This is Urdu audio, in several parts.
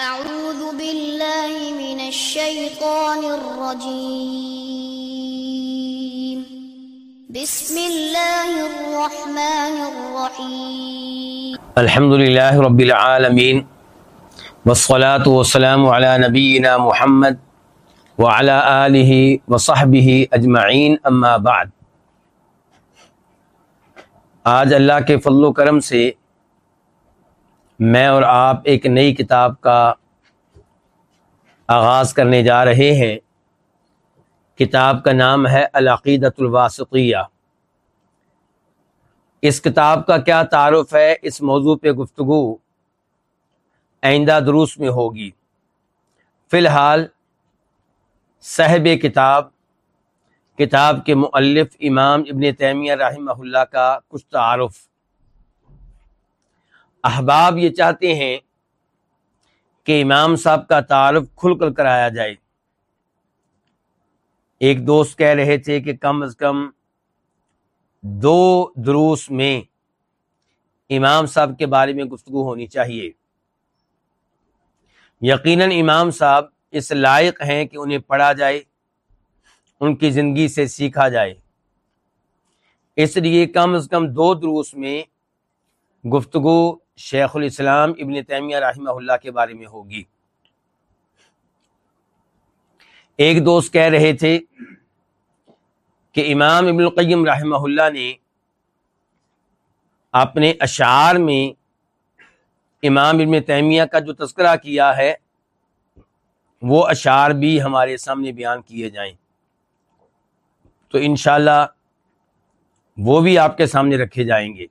أعوذ بالله من الشيطان الرجيم. بسم الله الرحمن الرحيم. الحمد لله رب العالمين والصلاة والسلام على نبينا محمد وعلى آله وصحبه أجمعين أما بعد. آج اللہ کے فضل و کرم سے میں اور آپ ایک نئی کتاب کا آغاز کرنے جا رہے ہیں۔ کتاب کا نام ہے العقیدۃ الواسطیہ۔ اس کتاب کا کیا تعارف ہے؟ اس موضوع پہ گفتگو آئندہ دروس میں ہوگی۔ فی الحال، صاحب کتاب کتاب کے مؤلف امام ابن تیمیہ رحمہ اللہ کا کچھ تعارف۔ احباب یہ چاہتے ہیں کہ امام صاحب کا تعارف کھل کر کرایا جائے۔ ایک دوست کہہ رہے تھے کہ کم از کم دو دروس میں امام صاحب کے بارے میں گفتگو ہونی چاہیے۔ یقیناً امام صاحب اس لائق ہیں کہ انہیں پڑھا جائے، ان کی زندگی سے سیکھا جائے۔ اس لیے کم از کم دو دروس میں گفتگو شیخ الاسلام ابن تیمیہ رحمہ اللہ کے بارے میں ہوگی۔ ایک دوست کہہ رہے تھے کہ امام ابن القیم رحمہ اللہ نے اپنے اشعار میں امام ابن تیمیہ کا جو تذکرہ کیا ہے، وہ اشعار بھی ہمارے سامنے بیان کیے جائیں۔ تو انشاءاللہ وہ بھی آپ کے سامنے رکھے جائیں گے۔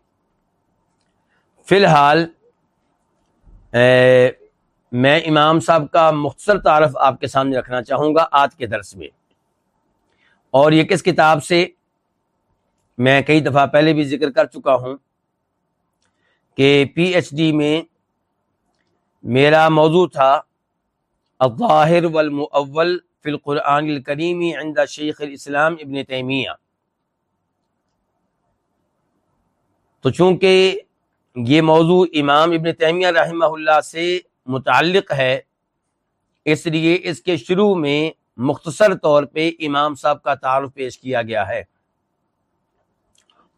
فی الحال میں امام صاحب کا مختصر تعارف آپ کے سامنے رکھنا چاہوں گا آج کے درس میں۔ اور یہ کس کتاب سے؟ میں کئی دفعہ پہلے بھی ذکر کر چکا ہوں کہ پی ایچ ڈی میں میرا موضوع تھا الظاہر والمؤول فی القرآن الکریمی عند شیخ الاسلام ابن تیمیہ۔ تو چونکہ یہ موضوع امام ابن تیمیہ رحمہ اللہ سے متعلق ہے۔ اس لیے اس کے شروع میں مختصر طور پہ امام صاحب کا تعارف پیش کیا گیا ہے۔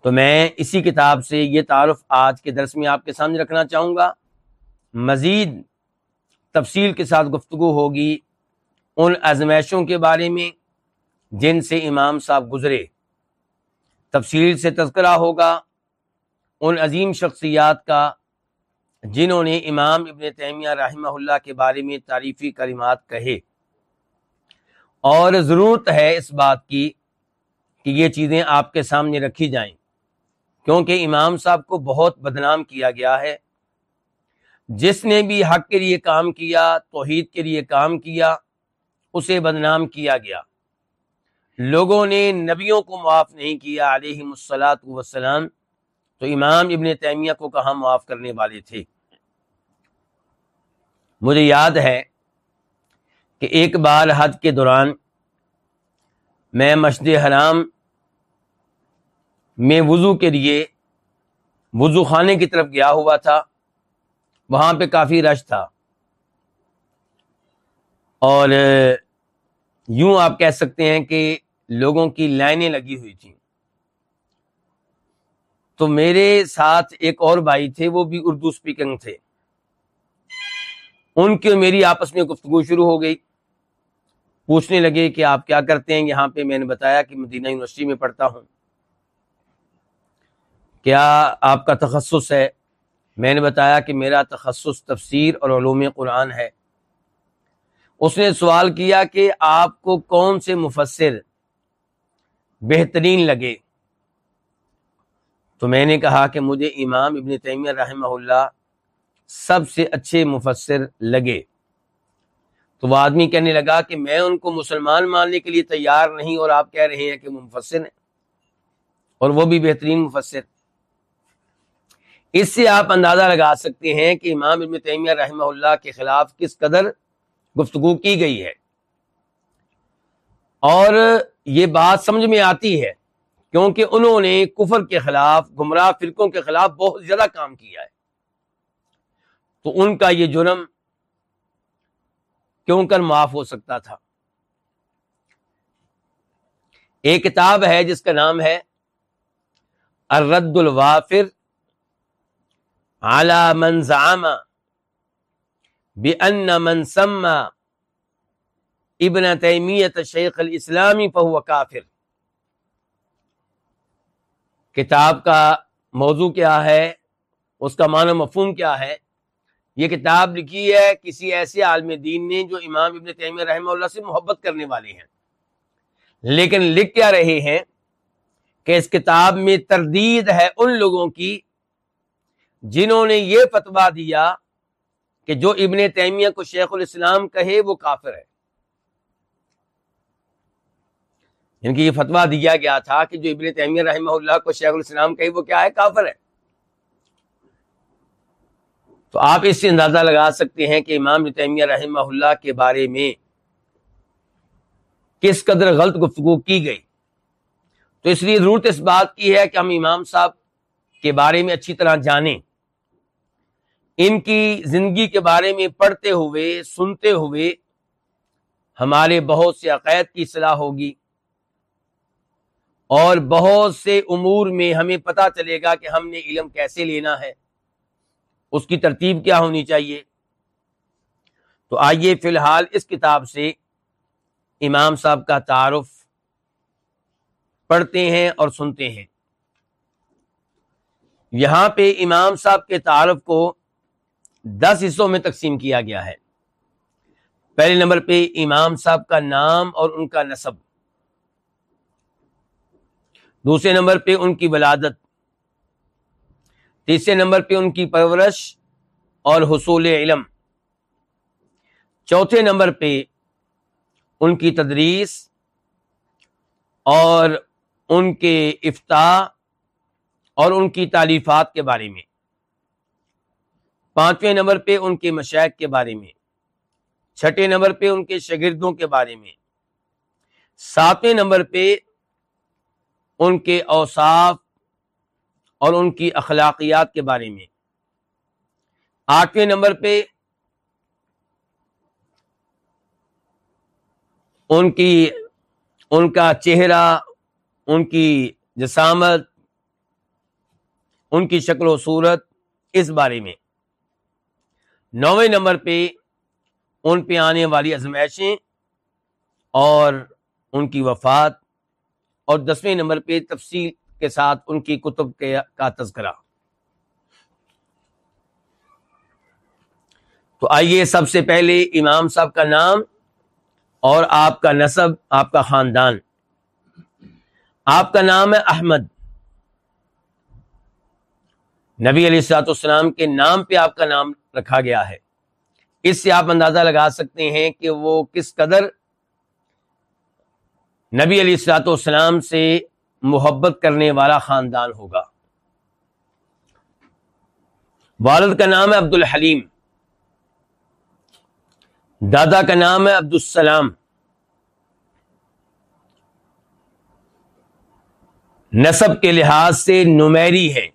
تو میں اسی کتاب سے یہ تعارف آج کے درس میں آپ کے سامنے رکھنا چاہوں گا۔ مزید تفصیل کے ساتھ گفتگو ہوگی ان ازمائشوں کے بارے میں جن سے امام صاحب گزرے۔ تفصیل سے تذکرہ ہوگا۔ ان عظیم شخصیات کا جنہوں نے امام ابن تیمیہ رحمہ اللہ کے بارے میں تعریفی کلمات کہے۔ اور ضرورت ہے اس بات کی کہ یہ چیزیں آپ کے سامنے رکھی جائیں، کیونکہ امام صاحب کو بہت بدنام کیا گیا ہے۔ جس نے بھی حق کے لیے کام کیا، توحید کے لیے کام کیا، اسے بدنام کیا گیا۔ لوگوں نے نبیوں کو معاف نہیں کیا علیہ مسلاط وسلام تو امام ابن تیمیہ کو کہاں معاف کرنے والے تھے؟ مجھے یاد ہے کہ ایک بار حج کے دوران میں مسجد حرام میں وضو کے لیے وضو خانے کی طرف گیا ہوا تھا، وہاں پہ کافی رش تھا۔ اور یوں آپ کہہ سکتے ہیں کہ لوگوں کی لائنیں لگی ہوئی تھیں۔ تو میرے ساتھ ایک اور بھائی تھے، وہ بھی اردو اسپیکنگ تھے۔ ان کی میری آپس میں گفتگو شروع ہو گئی۔ پوچھنے لگے کہ آپ کیا کرتے ہیں؟ یہاں پہ میں نے بتایا کہ مدینہ یونیورسٹی میں پڑھتا ہوں۔ کیا آپ کا تخصص ہے؟ میں نے بتایا کہ میرا تخصص تفسیر اور علوم قرآن ہے۔ اس نے سوال کیا کہ آپ کو کون سے مفسر بہترین لگے؟ تو میں نے کہا کہ مجھے امام ابن تیمیہ رحمہ اللہ سب سے اچھے مفسر لگے۔ تو وہ آدمی کہنے لگا کہ میں ان کو مسلمان ماننے کے لیے تیار نہیں اور آپ کہہ رہے ہیں کہ وہ مفسر ہیں اور وہ بھی بہترین مفسر۔ اس سے آپ اندازہ لگا سکتے ہیں کہ امام ابن تیمیہ رحمہ اللہ کے خلاف کس قدر گفتگو کی گئی ہے۔ اور یہ بات سمجھ میں آتی ہے کیونکہ انہوں نے کفر کے خلاف، گمراہ فرقوں کے خلاف بہت زیادہ کام کیا ہے۔ تو ان کا یہ جرم کیوں کر معاف ہو سکتا تھا؟ ایک کتاب ہے جس کا نام ہے الرد الوافر اعلی منظام بن منسم ابن تیمیت شیخ الاسلامی فہو کافر۔ کتاب کا موضوع کیا ہے، اس کا معنی مفہوم کیا ہے؟ یہ کتاب لکھی ہے کسی ایسے عالم دین نے جو امام ابن تیمیہ رحمہ اللہ سے محبت کرنے والے ہیں۔ لیکن لکھ کیا رہے ہیں کہ اس کتاب میں تردید ہے ان لوگوں کی جنہوں نے یہ فتوا دیا کہ جو ابن تیمیہ کو شیخ الاسلام کہے وہ کافر ہے۔ یعنی ان کی یہ فتوا دیا گیا تھا کہ جو ابن تیمیہ رحمہ اللہ کو شیخ الاسلام کہے، وہ کیا ہے؟ کافر ہے۔ تو آپ اس سے اندازہ لگا سکتے ہیں کہ امام تیمیہ رحمہ اللہ کے بارے میں کس قدر غلط گفتگو کی گئی۔ تو اس لیے ضرورت اس بات کی ہے کہ ہم امام صاحب کے بارے میں اچھی طرح جانیں۔ ان کی زندگی کے بارے میں پڑھتے ہوئے، سنتے ہوئے ہمارے بہت سے عقائد کی صلاح ہوگی۔ اور بہت سے امور میں ہمیں پتا چلے گا کہ ہم نے علم کیسے لینا ہے۔ اس کی ترتیب کیا ہونی چاہیے؟ تو آئیے فی الحال اس کتاب سے امام صاحب کا تعارف پڑھتے ہیں اور سنتے ہیں۔ یہاں پہ امام صاحب کے تعارف کو دس حصوں میں تقسیم کیا گیا ہے۔ پہلے نمبر پہ امام صاحب کا نام اور ان کا نصب دوسرے نمبر پہ ان کی ولادت، تیسرے نمبر پہ ان کی پرورش اور حصول علم۔ چوتھے نمبر پہ ان کی تدریس اور ان کے افتاح اور ان کی تعلیفات کے بارے میں۔ پانچویں نمبر پہ ان کے مشائق کے بارے میں۔ چھٹے نمبر پہ ان کے شاگردوں کے بارے میں۔ ساتویں نمبر پہ ان کے اوصاف اور ان کی اخلاقیات کے بارے میں۔ آٹھویں نمبر پہ ان کی، ان کا چہرہ، ان کی جسامت، ان کی شکل و صورت، اس بارے میں۔ نویں نمبر پہ ان پہ آنے والی ازمائشیں اور ان کی وفات۔ اور دسویں نمبر پہ تفصیل کے ساتھ ان کی کتب کا تذکرہ۔ تو آئیے سب سے پہلے امام صاحب کا نام اور آپ کا نصب آپ کا خاندان۔ آپ کا نام ہے احمد۔ نبی علیہ السلاط السلام کے نام پہ آپ کا نام رکھا گیا ہے۔ اس سے آپ اندازہ لگا سکتے ہیں کہ وہ کس قدر نبی علیہ السلاط والسلام سے محبت کرنے والا خاندان ہوگا۔ والد کا نام ہے عبد الحلیم دادا کا نام ہے عبد السلام نصب کے لحاظ سے نمیری ہے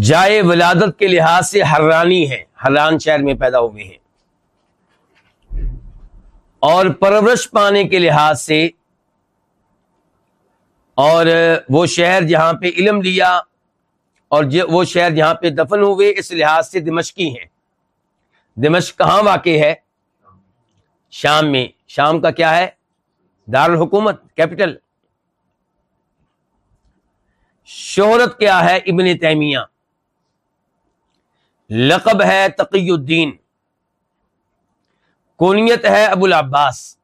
جائے ولادت کے لحاظ سے حرانی ہے حران شہر میں پیدا ہوئے ہیں۔ اور پرورش پانے کے لحاظ سے اور وہ شہر جہاں پہ علم لیا اور وہ شہر جہاں پہ دفن ہوئے، اس لحاظ سے دمشقی ہیں۔ دمشق کہاں واقع ہے؟ شام میں۔ شام کا کیا ہے؟ دارالحکومت، کیپٹل۔ شہرت کیا ہے ابن تیمیہ؟ لقب ہے تقی الدین۔ کونیت ہے ابو العباس۔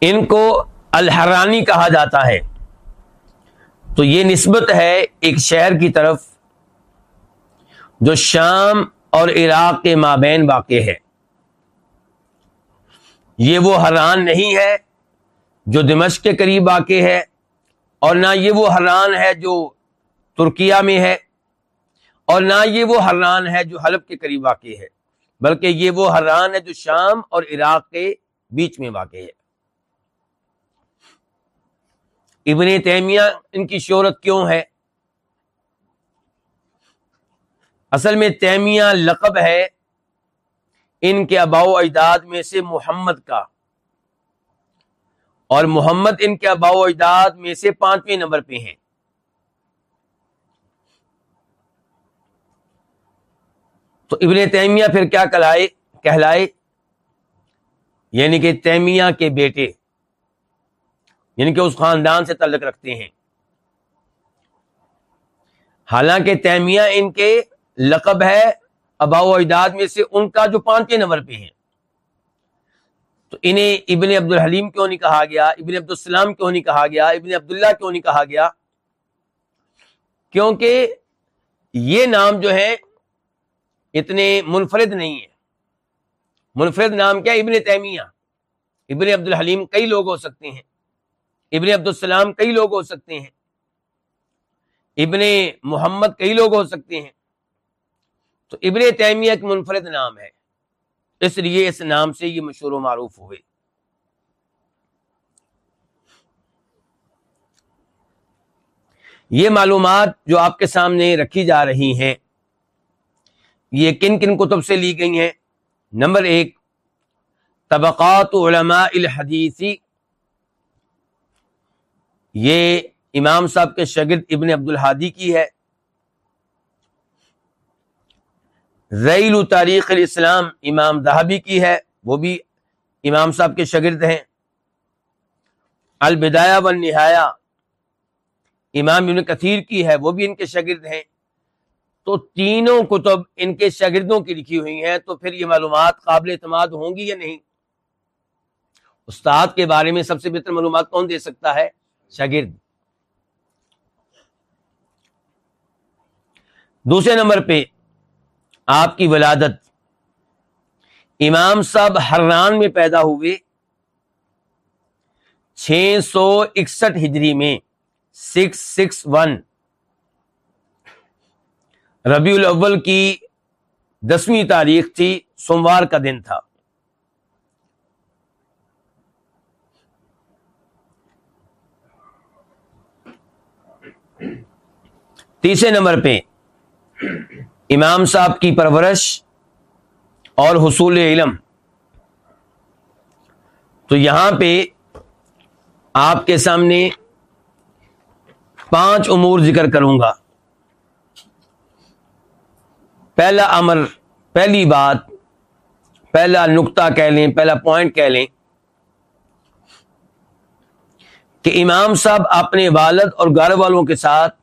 ان کو الحرانی کہا جاتا ہے۔ تو یہ نسبت ہے ایک شہر کی طرف، جو شام اور عراق کے مابین واقع ہے۔ یہ وہ حران نہیں ہے جو دمشق کے قریب واقع ہے اور نہ یہ وہ حران ہے جو ترکیہ میں ہے اور نہ یہ وہ حران ہے جو حلب کے قریب واقع ہے، بلکہ یہ وہ حران ہے جو شام اور عراق کے بیچ میں واقع ہے۔ ابن تیمیہ ان کی شہرت کیوں ہے؟ اصل میں تیمیہ لقب ہے ان کے اباؤ اجداد میں سے محمد کا۔ اور محمد ان کے اباؤ اجداد میں سے پانچویں نمبر پہ ہیں۔ تو ابن تیمیہ پھر کیا کہلائے کہلائے؟ یعنی کہ تیمیہ کے بیٹے یعنی کہ اس خاندان سے تعلق رکھتے ہیں۔ حالانکہ تیمیہ ان کے لقب ہے ابا و اجداد میں سے ان کا جو پانچویں نمبر پہ ہیں۔ تو انہیں ابن عبد الحلیم کیوں نہیں کہا گیا؟ ابن عبد السلام کیوں نہیں کہا گیا؟ ابن عبداللہ کیوں نہیں کہا گیا؟ کیونکہ یہ نام جو ہے اتنے منفرد نہیں ہے منفرد نام کیا؟ ابن تیمیہ۔ ابن عبد الحلیم کئی لوگ ہو سکتے ہیں۔ ابن عبد السلام کئی لوگ ہو سکتے ہیں۔ ابن محمد کئی لوگ ہو سکتے ہیں۔ تو ابن تیمیہ ایک منفرد نام ہے۔ اس لیے اس نام سے یہ مشہور و معروف ہوئے۔ یہ معلومات جو آپ کے سامنے رکھی جا رہی ہیں، یہ کن کن کتب سے لی گئی ہیں؟ نمبر ایک، طبقات علماء الحدیثی۔ یہ امام صاحب کے شگرد ابن عبد الحادی کی ہے۔ ریل تاریخ الاسلام امام دہبی کی ہے، وہ بھی امام صاحب کے شگرد ہیں۔ البدایہ و نہایا امام ابن کثیر کی ہے، وہ بھی ان کے شگرد ہیں۔ تو تینوں کتب ان کے شاگردوں کی لکھی ہوئی ہیں، تو پھر یہ معلومات قابل اعتماد ہوں گی یا نہیں؟ استاد کے بارے میں سب سے بہتر معلومات کون دے سکتا ہے؟ شاگرد۔ دوسرے نمبر پہ آپ کی ولادت۔ امام صاحب ہرران میں پیدا ہوئے چھ سو اکسٹھ ہجری میں، سکس سکس ون۔ ربیع الاول کی دسویں تاریخ تھی، سوموار کا دن تھا۔ تیسرے نمبر پہ امام صاحب کی پرورش اور حصول علم۔ تو یہاں پہ آپ کے سامنے پانچ امور ذکر کروں گا۔ پہلا امر، پہلی بات، پہلا نقطہ کہہ لیں، پہلا پوائنٹ کہہ لیں کہ امام صاحب اپنے والد اور گھر والوں کے ساتھ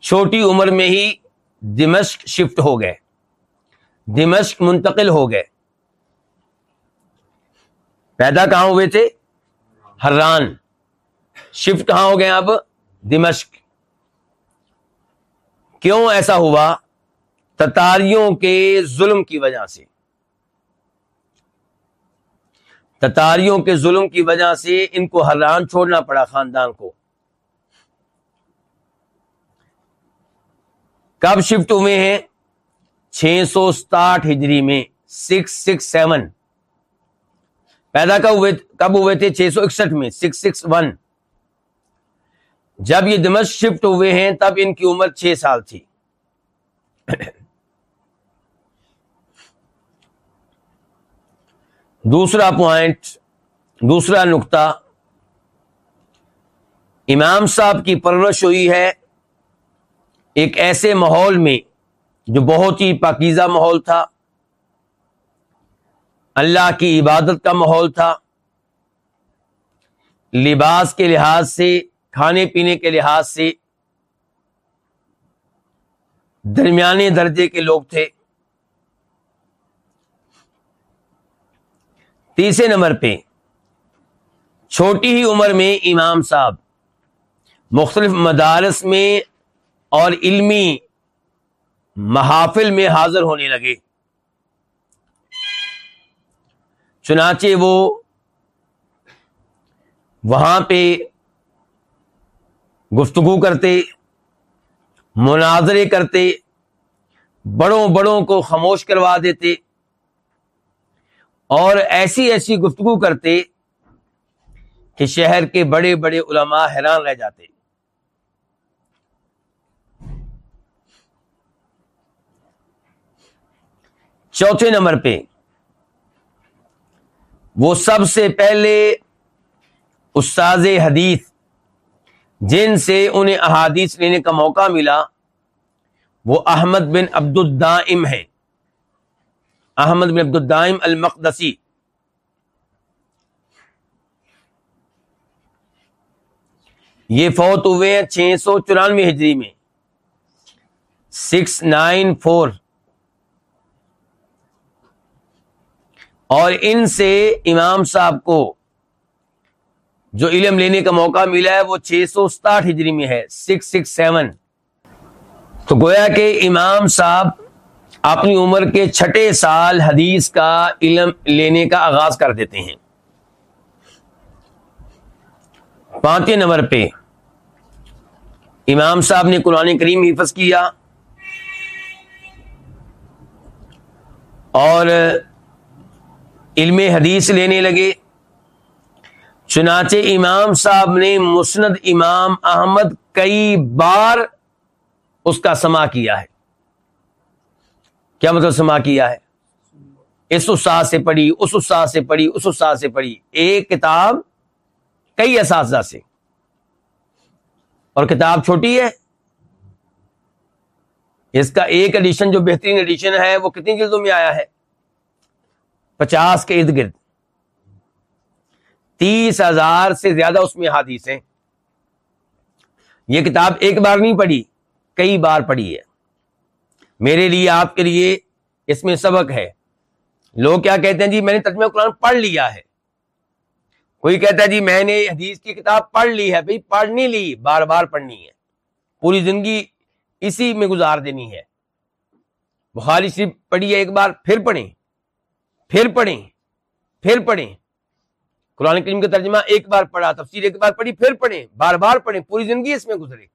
چھوٹی عمر میں ہی دمشق شفٹ ہو گئے۔ دمشق منتقل ہو گئے۔ پیدا کہاں ہوئے تھے؟ حران۔ شفٹ کہاں ہو گئے اب؟ دمشق۔ کیوں ایسا ہوا؟ تتاریوں کے ظلم کی وجہ سے۔ تتاریوں کے ظلم کی وجہ سے ان کو حران چھوڑنا پڑا خاندان کو۔ کب شفٹ ہوئے ہیں؟ چھ سو ستاٹھ ہجری میں، سکس سکس سیون۔ پیدا کب ہوئے کب ہوئے تھے؟ چھ سو اکسٹھ میں، سکس سکس ون۔ جب یہ دمش شفٹ ہوئے ہیں، تب ان کی عمر چھ سال تھی۔ دوسرا پوائنٹ، دوسرا نقطہ۔ امام صاحب کی پرورش ہوئی ہے ایک ایسے ماحول میں جو بہت ہی پاکیزہ ماحول تھا، اللہ کی عبادت کا ماحول تھا، لباس کے لحاظ سے، کھانے پینے کے لحاظ سے درمیانے درجے کے لوگ تھے۔ تیسرے نمبر پہ، چھوٹی ہی عمر میں امام صاحب مختلف مدارس میں اور علمی محافل میں حاضر ہونے لگے۔ چنانچہ وہ وہاں پہ گفتگو کرتے، مناظرے کرتے، بڑوں بڑوں کو خاموش کروا دیتے اور ایسی ایسی گفتگو کرتے کہ شہر کے بڑے بڑے علماء حیران رہ جاتے۔ چوتھے نمبر پہ، وہ سب سے پہلے استاذ حدیث، جن سے انہیں احادیث لینے کا موقع ملا، وہ احمد بن عبد الدائم ہے احمد بن عبد الدائم المقدسی۔ یہ فوت ہوئے ہیں چھ سو چورانوے ہجری میں۔ Six nine four. اور ان سے امام صاحب کو جو علم لینے کا موقع ملا ہے، وہ چھ سو ستاٹھ ہجری میں ہے، سکس سکس سیون۔ تو گویا کہ امام صاحب اپنی عمر کے چھٹے سال حدیث کا علم لینے کا آغاز کر دیتے ہیں۔ پانچویں نمبر پہ امام صاحب نے قرآن کریم حفظ کیا اور علم حدیث لینے لگے۔ چنانچہ امام صاحب نے مسند امام احمد کئی بار اس کا سما کیا ہے۔ کیا مطلب سما کیا ہے؟ اس استاد سے پڑھی، اس استاد سے پڑھی، اس استاد سے پڑھی۔ ایک کتاب کئی اساتذہ سے۔ اور کتاب چھوٹی ہے۔ اس کا ایک ایڈیشن جو بہترین ایڈیشن ہے وہ کتنی جلدوں میں آیا ہے؟ پچاس کے ارد گرد۔ تیس ہزار سے زیادہ اس میں حادث ہیں یہ کتاب ایک بار نہیں پڑھی، کئی بار پڑھی ہے۔ میرے لیے، آپ کے لیے اس میں سبق ہے۔ لوگ کیا کہتے ہیں؟ جی میں نے ترجمہ قرآن پڑھ لیا ہے۔ کوئی کہتا ہے جی میں نے حدیث کی کتاب پڑھ لی ہے۔ بھائی، پڑھ نہیں لی، بار بار پڑھنی ہے۔ پوری زندگی اسی میں گزار دینی ہے۔ بخاری شریف پڑھی ہے ایک بار پھر پڑھیں۔ پھر پڑھیں پھر پڑھیں۔ قرآن کریم کا ترجمہ ایک بار پڑھا، تفسیر ایک بار پڑھی، پھر پڑھیں، بار بار پڑھیں، پوری زندگی اس میں گزرے۔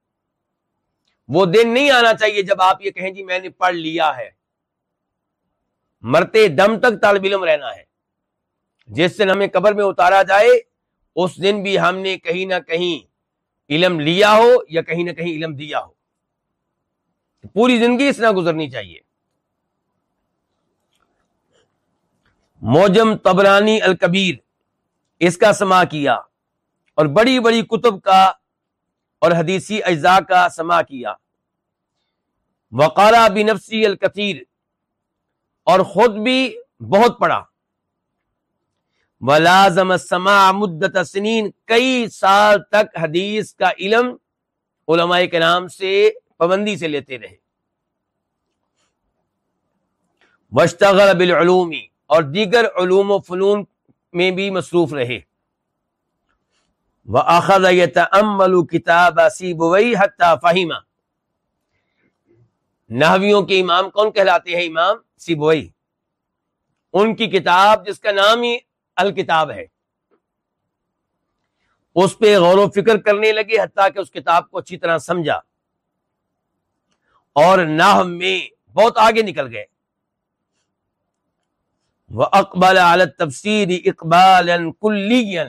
وہ دن نہیں آنا چاہیے جب آپ یہ کہیں جی میں نے پڑھ لیا ہے۔ مرتے دم تک طالب علم رہنا ہے۔ جس دن ہمیں قبر میں اتارا جائے، اس دن بھی ہم نے کہیں نہ کہیں علم لیا ہو یا کہیں نہ کہیں علم دیا ہو۔ پوری زندگی اس نہ گزرنی چاہیے۔ موجم تبرانی الکبیر، اس کا سما کیا اور بڑی بڑی کتب کا اور حدیثی اجزاء کا سما کیا۔ وقارا بنفسی الکثیر اور خود بھی بہت پڑھا۔ ولازم سما مدت سنین کئی سال تک حدیث کا علم علماء کے نام سے پابندی سے لیتے رہے۔ وشتغل بالعلومی اور دیگر علوم و فنون میں بھی مصروف رہے۔ وہ آخر املو کتاب سیبوئی حتہ نحویوں کے امام کون کہلاتے ہیں امام؟ سیبوئی ان کی کتاب جس کا نام ہی الکتاب ہے۔ اس پہ غور و فکر کرنے لگے حتیٰ کہ اس کتاب کو اچھی طرح سمجھا۔ اور نہ میں بہت آگے نکل گئے۔ اقبال عالت تفسیر اقبال کلین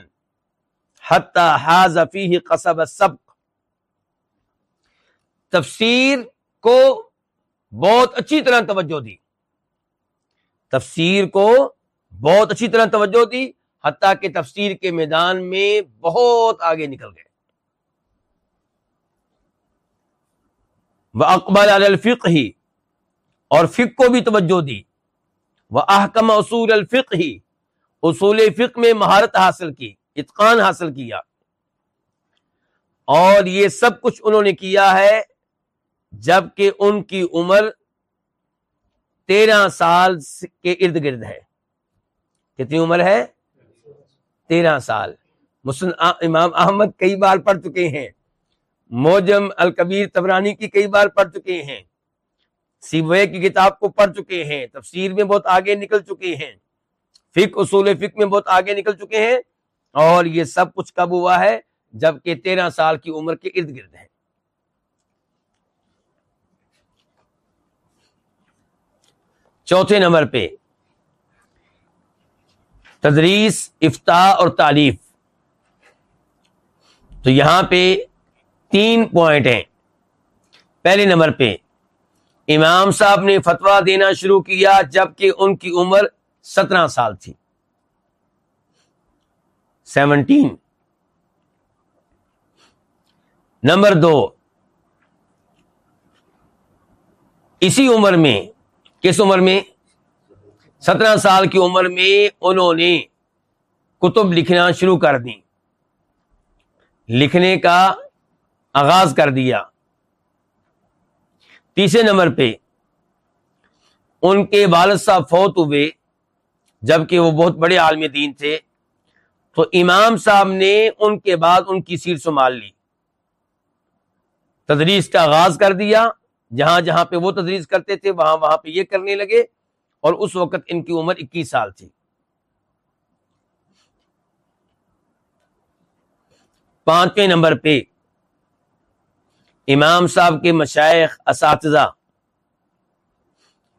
حتی حاضفی قصب سبق تفسیر کو بہت اچھی طرح توجہ دی. تفسیر کو بہت اچھی طرح توجہ دی حتیٰ کہ تفسیر کے میدان میں بہت آگے نکل گئے. وہ اقبال الفق ہی اور فق کو بھی توجہ دی. وہ احکم اصول الفق ہی اصول فق میں مہارت حاصل کی، اتقان حاصل کیا۔ اور یہ سب کچھ انہوں نے کیا ہے جبکہ ان کی عمر تیرہ سال کے ارد گرد ہے۔ کتنی عمر ہے؟ تیرہ سال۔ مسلم امام احمد کئی بار پڑھ چکے ہیں۔ موجم الکبیر تبرانی کی کئی بار پڑھ چکے ہیں۔ سیبوے کی کتاب کو پڑھ چکے ہیں، تفسیر میں بہت آگے نکل چکے ہیں۔ فک اصول فک میں بہت آگے نکل چکے ہیں۔ اور یہ سب کچھ کب ہوا ہے؟ جبکہ تیرہ سال کی عمر کے ارد گرد ہے۔ چوتھے نمبر پہ، تدریس، افتاح اور تعلیف تو یہاں پہ تین پوائنٹ ہیں۔ پہلے نمبر پہ امام صاحب نے فتوا دینا شروع کیا جبکہ ان کی عمر سترہ سال تھی۔ سیونٹین۔ نمبر دو۔ اسی عمر میں، کس عمر میں؟ سترہ سال کی عمر میں انہوں نے کتب لکھنا شروع کر دی۔ لکھنے کا آغاز کر دیا۔ تیسرے نمبر پہ ان کے والد صاحب فوت ہوئے، جبکہ وہ بہت بڑے عالم دین تھے، تو امام صاحب نے ان کے بعد ان کی سیٹ سنبھال لی۔ تدریس کا آغاز کر دیا، جہاں جہاں پہ وہ تدریس کرتے تھے، وہاں وہاں پہ یہ کرنے لگے اور اس وقت ان کی عمر اکیس سال تھی۔ پانچویں نمبر پہ امام صاحب کے مشائق اساتذہ،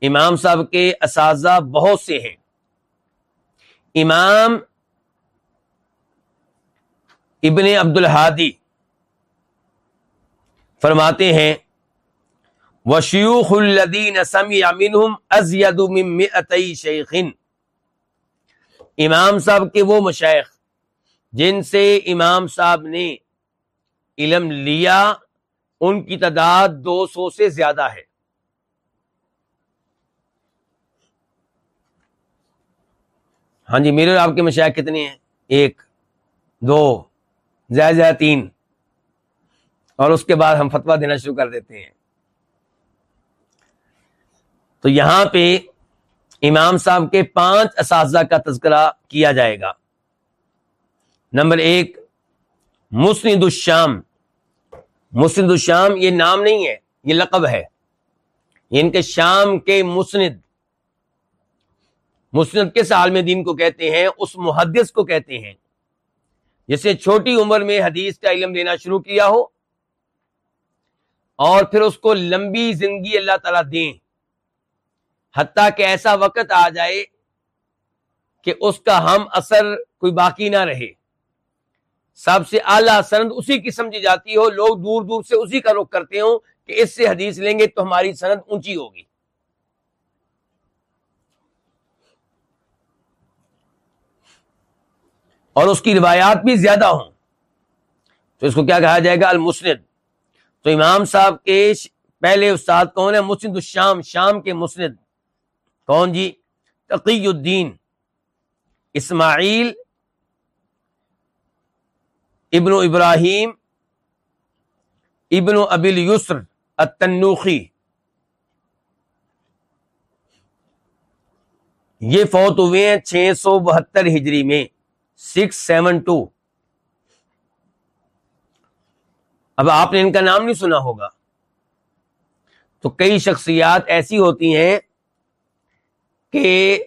امام صاحب کے اساتذہ بہت سے ہیں۔ امام ابن عبد الحادی فرماتے ہیں وشیوخ الدین ازید شیخن امام صاحب کے وہ مشائق جن سے امام صاحب نے علم لیا ان کی تعداد دو سو سے زیادہ ہے۔ ہاں جی میرے آپ کے مشائق کتنے ہیں؟ ایک، دو، زیادہ زیادہ تین۔ اور اس کے بعد ہم فتوا دینا شروع کر دیتے ہیں۔ تو یہاں پہ امام صاحب کے پانچ اساتذہ کا تذکرہ کیا جائے گا۔ نمبر ایک، مسند الشام۔ مسند الشام یہ نام نہیں ہے، یہ لقب ہے۔ یعنی ان کے شام کے مسند مسند کس عالم دین کو کہتے ہیں؟ اس محدث کو کہتے ہیں۔ جسے چھوٹی عمر میں حدیث کا علم دینا شروع کیا ہو، اور پھر اس کو لمبی زندگی اللہ تعالیٰ دیں۔ حتیٰ کہ ایسا وقت آ جائے کہ اس کا ہم اثر کوئی باقی نہ رہے۔ سب سے اعلیٰ سند اسی کی سمجھی جاتی ہو، لوگ دور دور سے اسی کا رخ کرتے ہوں کہ اس سے حدیث لیں گے تو ہماری سند اونچی ہوگی۔ اور اس کی روایات بھی زیادہ ہوں۔ تو اس کو کیا کہا جائے گا؟ المسند۔ تو امام صاحب کے پہلے استاد کون ہے؟ مسند الشام، شام کے مسند۔ کون جی؟ تقی الدین۔ اسماعیل ابن ابراہیم، ابن ابل یسر التنوخی۔ یہ فوت ہوئے ہیں چھ سو بہتر ہجری میں، سکس سیون ٹو۔ اب آپ نے ان کا نام نہیں سنا ہوگا۔ تو کئی شخصیات ایسی ہوتی ہیں کہ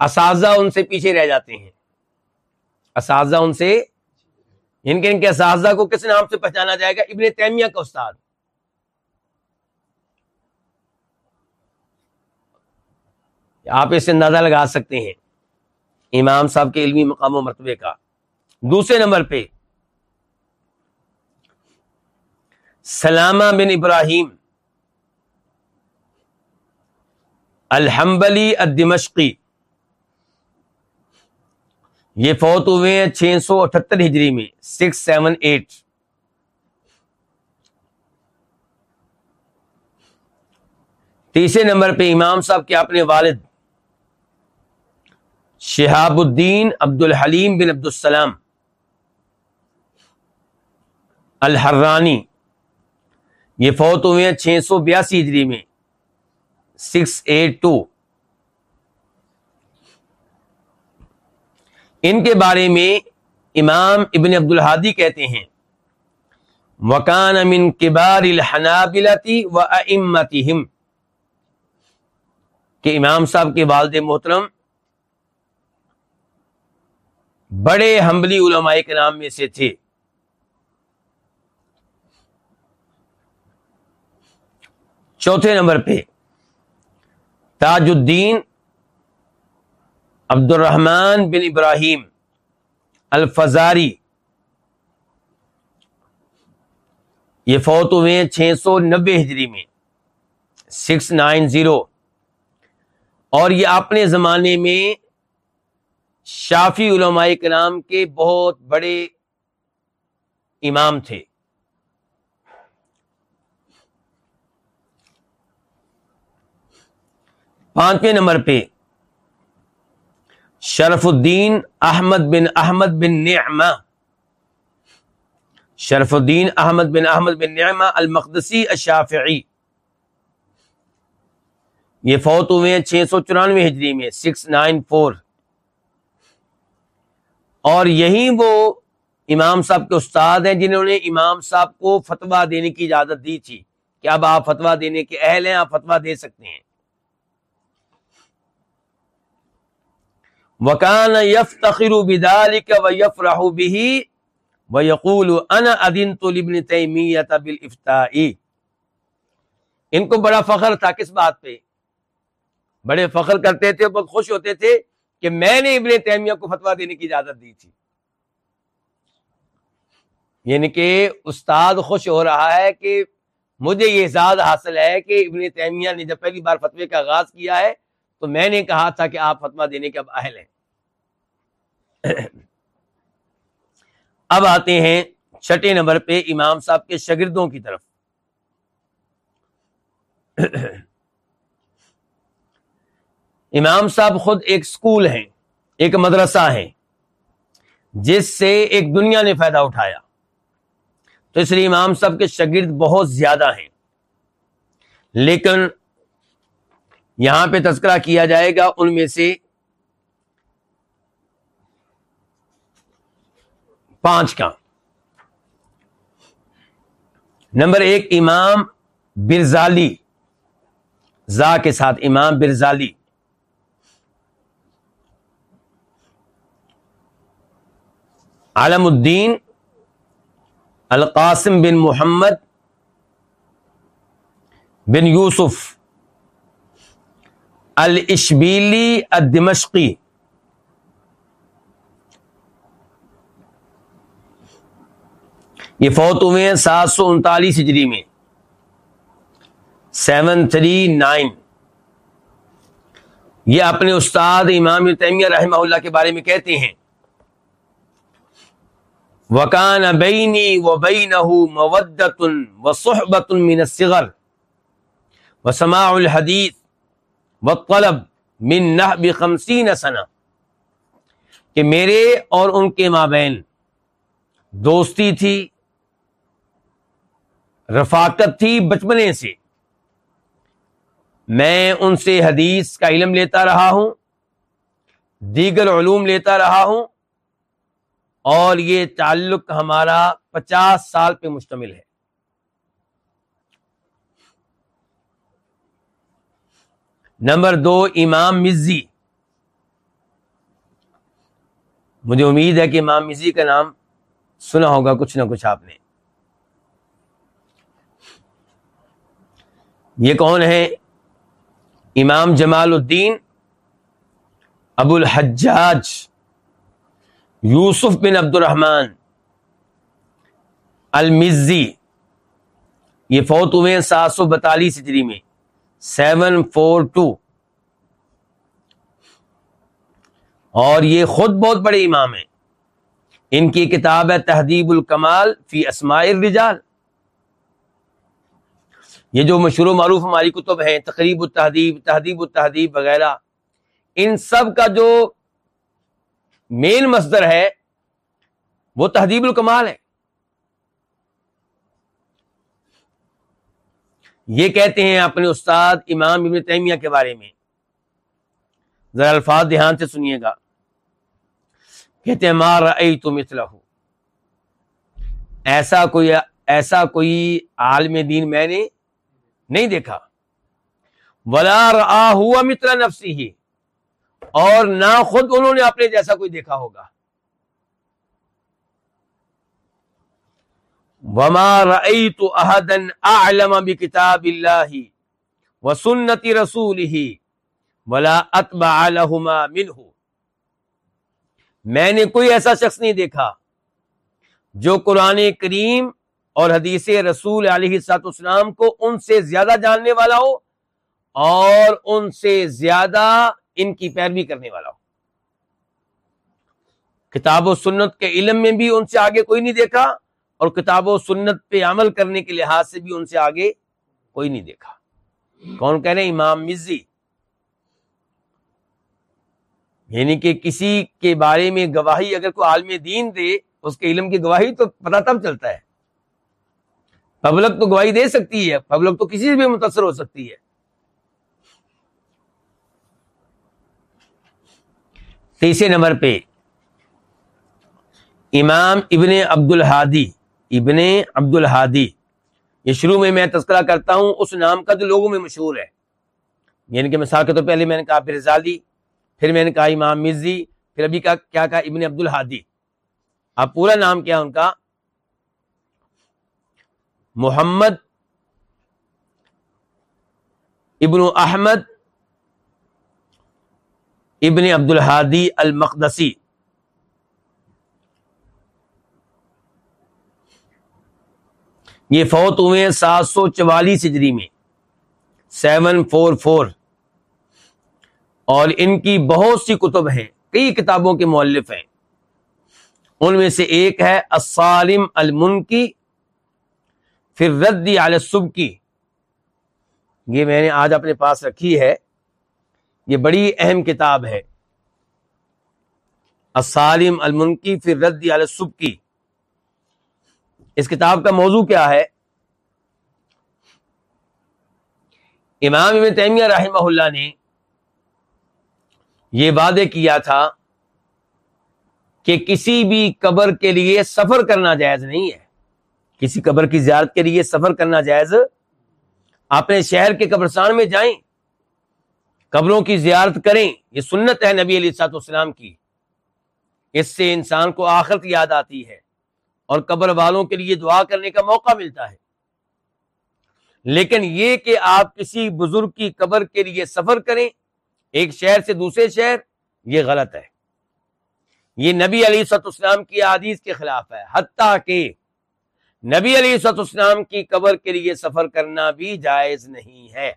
اساتذہ ان سے پیچھے رہ جاتے ہیں۔ اساتذہ ان سے یعنی ان کے ان کے اساتذہ کو کس نام سے پہچانا جائے گا؟ ابن تیمیہ کا استاد۔ آپ اس سے اندازہ لگا سکتے ہیں، امام صاحب کے علمی مقام و مرتبے کا۔ دوسرے نمبر پہ، سلامہ بن ابراہیم الحمبلی الدمشقی۔ یہ فوت ہوئے ہیں چھ سو اٹھتر ہجری میں، سکس، سیون، ایٹ۔ تیسرے نمبر پہ امام صاحب کے اپنے والد شہاب الدین عبد الحلیم بن عبد السلام الحرانی، یہ فوت ہوئے ہیں چھ سو بیاسی ہجری میں، سکس، ایٹ، ٹو۔ ان کے بارے میں امام ابن عبد الحادی کہتے ہیں وکان امن کبار الحنابلتی و امتیم کہ امام صاحب کے والد محترم، بڑے حمبلی علماء کے نام میں سے تھے۔ چوتھے نمبر پہ، تاج الدین عبد الرحمن بن ابراہیم الفزاری۔ یہ فوت ہوئے ہیں چھ سو نبے ہجری میں، سکس نائن زیرو۔ اور یہ اپنے زمانے میں شافی علماء کرام کے بہت بڑے امام تھے۔ پانچویں نمبر پہ شرف الدین احمد بن احمد بن نعمہ۔ شرف الدین احمد بن احمد بن نعمہ المقدسی الشافعی۔ یہ فوت ہوئے ہیں چھ سو چورانوے ہجری میں، سکس نائن فور۔ اور یہی وہ امام صاحب کے استاد ہیں جنہوں نے امام صاحب کو فتوا دینے کی اجازت دی تھی۔ کہ اب آپ فتوا دینے کے اہل ہیں؟ آپ فتوا دے سکتے ہیں۔ وکان یف تخر بدالک و یف راہو بھی و یقول ان ادین تو لبن ان کو بڑا فخر تھا کس بات پہ؟ بڑے فخر کرتے تھے بہت خوش ہوتے تھے کہ میں نے ابن تیمیہ کو فتوا دینے کی اجازت دی تھی۔ یعنی کہ استاد خوش ہو رہا ہے کہ مجھے یہ اعزاز حاصل ہے کہ ابن تیمیہ نے جب پہلی بار فتوے کا آغاز کیا ہے تو میں نے کہا تھا کہ آپ فتوا دینے کے اب اہل ہیں۔ اب آتے ہیں چھٹے نمبر پہ امام صاحب کے شاگردوں کی طرف۔ امام صاحب خود ایک سکول ہیں، ایک مدرسہ ہے جس سے ایک دنیا نے فائدہ اٹھایا۔ تو اس لیے امام صاحب کے شاگرد بہت زیادہ ہیں۔ لیکن یہاں پہ تذکرہ کیا جائے گا ان میں سے پانچ کا۔ نمبر ایک، امام برزالی۔ زا کے ساتھ امام برزالی۔ عالم الدین، القاسم بن محمد بن یوسف۔ الاشبیلی الدمشقی۔ یہ فوت ہوئے ہیں سات سو انتالیس ہجری میں۔ Seven three nine. یہ اپنے استاد امام تیمیہ رحمہ اللہ کے بارے میں کہتے ہیں۔ وکان بینی و بین مودت و صحبت من الصغر۔ و سماع الحدیث۔ و طلب من نحب خمسین سنہ، کہ میرے اور ان کے مابین دوستی تھی، رفاقت تھی بچپنے سے۔ میں ان سے حدیث کا علم لیتا رہا ہوں، دیگر علوم لیتا رہا ہوں، اور یہ تعلق ہمارا پچاس سال پہ مشتمل ہے۔ نمبر دو، امام مزی۔ مجھے امید ہے کہ امام مزی کا نام سنا ہوگا کچھ نہ کچھ آپ نے۔ یہ کون ہے امام جمال الدین، ابو الحجاج، یوسف بن عبد الرحمان المزی۔ یہ فوت ہوئے سات سو بتالیس ہجری میں۔ Seven four two. اور یہ خود بہت بڑے امام ہیں۔ ان کی کتاب ہے تہذیب الکمال فی اسماء الرجال۔ یہ جو مشہور و معروف ہماری کتب ہیں، تقریب التحدیب تہذیب التحدیب وغیرہ، ان سب کا جو مین مصدر ہے، وہ تہذیب الکمال ہے۔ یہ کہتے ہیں اپنے استاد امام ابن تیمیہ کے بارے میں۔ ذرا الفاظ دھیان سے سنیے گا۔ کہتے ہیں مار تو مثلا ایسا کوئی ایسا کوئی عالم دین میں نے نہیں دیکھا۔ ولا رآ ہوا متلا نفسی ہی اور نہ خود انہوں نے اپنے جیسا کوئی دیکھا ہوگا۔ وما رأيت أحدا أعلم بكتاب الله وسنة رسوله ولا اتبع لهما منه۔ میں نے کوئی ایسا شخص نہیں دیکھا جو قرآن کریم اور حدیث رسول علیہ سات اسلام کو ان سے زیادہ جاننے والا ہو اور ان سے زیادہ ان کی پیروی کرنے والا ہو۔ کتاب و سنت کے علم میں بھی ان سے آگے کوئی نہیں دیکھا۔ اور کتاب و سنت پہ عمل کرنے کے لحاظ سے بھی ان سے آگے کوئی نہیں دیکھا۔ کون کہہ رہے ہیں؟ امام مزی یعنی کہ کسی کے بارے میں گواہی اگر کوئی عالم دین دے، اس کے علم کی گواہی تو پتہ تب چلتا ہے۔ پبلک تو گواہی دے سکتی ہے، پبلک تو کسی سے بھی متاثر ہو سکتی ہے۔ تیسرے نمبر پہ، امام ابن عبد الحادی ابن عبد الحادی یہ شروع میں میں تذکرہ کرتا ہوں، اس نام کا جو لوگوں میں مشہور ہے۔ یعنی کہ مثال کے طور پہلے میں نے کہا پھر پھر میں نے کہا امام مرزی، پھر ابھی کہا کیا کہا؟ ابن عبد الحادی اب پورا نام کیا ان کا؟ محمد ابن احمد ابن عبد الحادی المقدسی۔ یہ فوت ہوئے سات سو چوالیس ہجری میں۔ Seven four four. اور ان کی بہت سی کتب ہیں، کئی کتابوں کے مولف ہیں۔ ان میں سے ایک ہے السالم المن کی پھر ردی علیہ کی یہ میں نے آج اپنے پاس رکھی ہے۔ یہ بڑی اہم کتاب ہے۔ السالم المن کی پھر ردی علیہ کی اس کتاب کا موضوع کیا ہے؟ امام ابن تیمیہ رحمہ اللہ نے یہ وعدے کیا تھا کہ کسی بھی قبر کے لیے سفر کرنا جائز نہیں ہے۔ کسی قبر کی زیارت کے لیے سفر کرنا جائز۔ اپنے شہر کے قبرستان میں جائیں، قبروں کی زیارت کریں۔ یہ سنت ہے نبی علیہ سات والسلام کی۔ اس سے انسان کو آخرت یاد آتی ہے۔ اور قبر والوں کے لیے دعا کرنے کا موقع ملتا ہے۔ لیکن یہ کہ آپ کسی بزرگ کی قبر کے لیے سفر کریں، ایک شہر سے دوسرے شہر، یہ غلط ہے۔ یہ نبی علی سط اسلام کی عادیث کے خلاف ہے۔ حتیٰ کہ نبی علی سط اسلام کی قبر کے لیے سفر کرنا بھی جائز نہیں ہے۔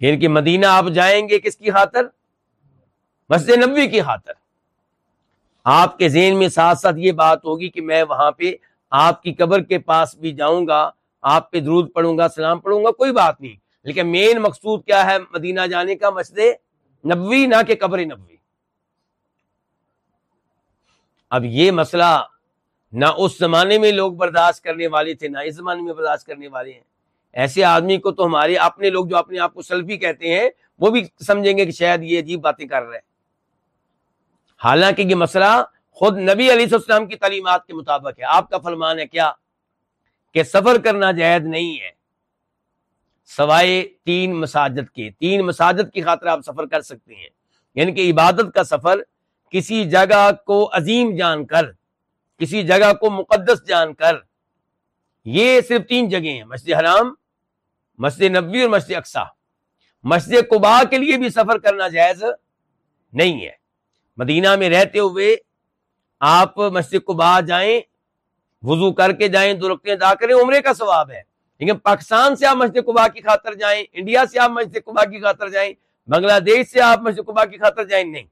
یعنی کہ مدینہ آپ جائیں گے کس کی خاطر؟ مسجد نبی کی خاطر۔ آپ کے ذہن میں ساتھ ساتھ یہ بات ہوگی کہ میں وہاں پہ آپ کی قبر کے پاس بھی جاؤں گا، آپ پہ درود پڑھوں گا، سلام پڑھوں گا، کوئی بات نہیں۔ لیکن مین مقصود کیا ہے مدینہ جانے کا؟ مسجد نبوی، نہ کہ قبر نبوی۔ اب یہ مسئلہ نہ اس زمانے میں لوگ برداشت کرنے والے تھے، نہ اس زمانے میں برداشت کرنے والے ہیں۔ ایسے آدمی کو تو ہمارے اپنے لوگ جو اپنے آپ کو سلفی کہتے ہیں، وہ بھی سمجھیں گے کہ شاید یہ عجیب باتیں کر رہے ہیں۔ حالانکہ یہ مسئلہ خود نبی علیہ السلام کی تعلیمات کے مطابق ہے۔ آپ کا فرمان ہے کیا؟ کہ سفر کرنا جائز نہیں ہے۔ سوائے تین مساجد کے۔ تین مساجد کی خاطر آپ سفر کر سکتے ہیں۔ یعنی کہ عبادت کا سفر کسی جگہ کو عظیم جان کر، کسی جگہ کو مقدس جان کر۔ یہ صرف تین جگہ ہیں۔ مسجد حرام، مسجد نبی اور مسجد اقسا مسجد قبا کے لیے بھی سفر کرنا جائز نہیں ہے۔ مدینہ میں رہتے ہوئے آپ مسجد کو باہر جائیں، وضو کر کے جائیں، دو رکھتے ادا کریں، عمرے کا ثواب ہے۔ لیکن پاکستان سے آپ مسجد قبا کی خاطر جائیں، انڈیا سے آپ مسجد قبا کی خاطر جائیں، بنگلہ دیش سے آپ مسجد قبا کی خاطر جائیں، نہیں۔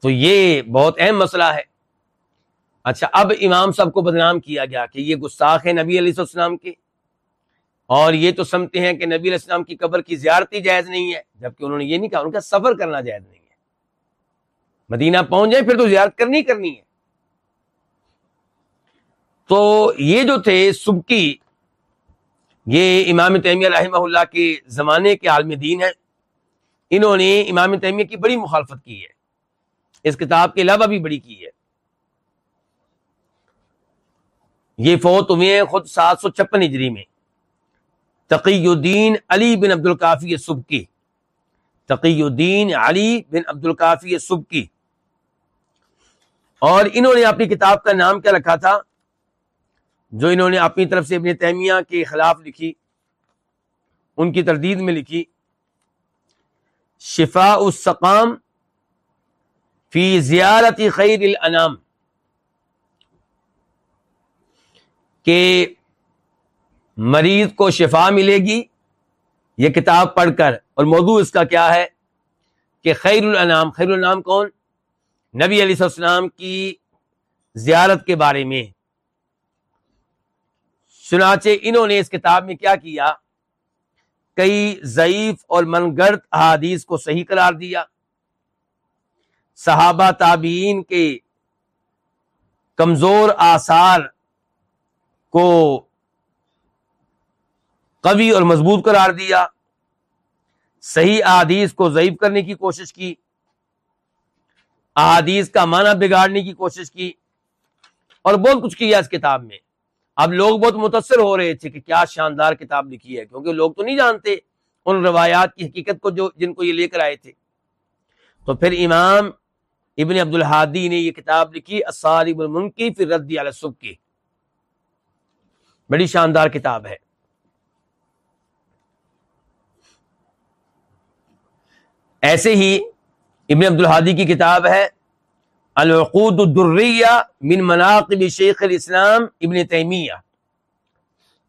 تو یہ بہت اہم مسئلہ ہے۔ اچھا اب امام صاحب کو بدنام کیا گیا کہ یہ گستاخ ہے نبی علیہ السلام کے۔ اور یہ تو سمجھتے ہیں کہ نبی علیہ السلام کی قبر کی زیارتی جائز نہیں ہے، جبکہ انہوں نے یہ نہیں کہا، ان کا سفر کرنا جائز نہیں ہے۔ مدینہ پہنچ جائیں، پھر تو زیارت کرنی کرنی ہے۔ تو یہ جو تھے سبکی، یہ امام تیمیہ رحمہ اللہ کے زمانے کے عالم دین ہیں۔ انہوں نے امام تیمیہ کی بڑی مخالفت کی ہے۔ اس کتاب کے علاوہ بھی بڑی کی ہے۔ یہ فوت ہوئے خود سات سو چھپن ہجری میں۔ تقی الدین علی بن عبد القافی سبکی تقی الدین علی بن عبد القافی سبکی اور انہوں نے اپنی کتاب کا نام کیا رکھا تھا، جو انہوں نے اپنی طرف سے ابن تیمیہ کے خلاف لکھی، ان کی تردید میں لکھی۔ شفا السقام فی زیارت خیر الانام، کہ مریض کو شفا ملے گی۔ یہ کتاب پڑھ کر، اور موضوع اس کا کیا ہے کہ خیر الانام خیر الانام کون؟ نبی علیہ السلام کی زیارت کے بارے میں۔ چنانچہ انہوں نے اس کتاب میں کیا کیا؟ کئی ضعیف اور من گرد احادیث کو صحیح قرار دیا۔ صحابہ تابعین کے کمزور آثار کو قوی اور مضبوط قرار دیا۔ صحیح احادیث کو ضعیف کرنے کی کوشش کی۔ احادیث کا معنی بگاڑنے کی کوشش کی۔ اور بہت کچھ کیا اس کتاب میں۔ اب لوگ بہت متاثر ہو رہے تھے کہ کیا شاندار کتاب لکھی ہے، کیونکہ لوگ تو نہیں جانتے ان روایات کی حقیقت کو جو جن کو یہ لے کر آئے تھے۔ تو پھر امام ابن عبد الحادی نے یہ کتاب لکھی المنکی پھر ردی علیہ کی بڑی شاندار کتاب ہے۔ ایسے ہی ابن عبد الحادی کی کتاب ہے، العقود الدریہ من مناقب شیخ الاسلام ابن تیمیہ،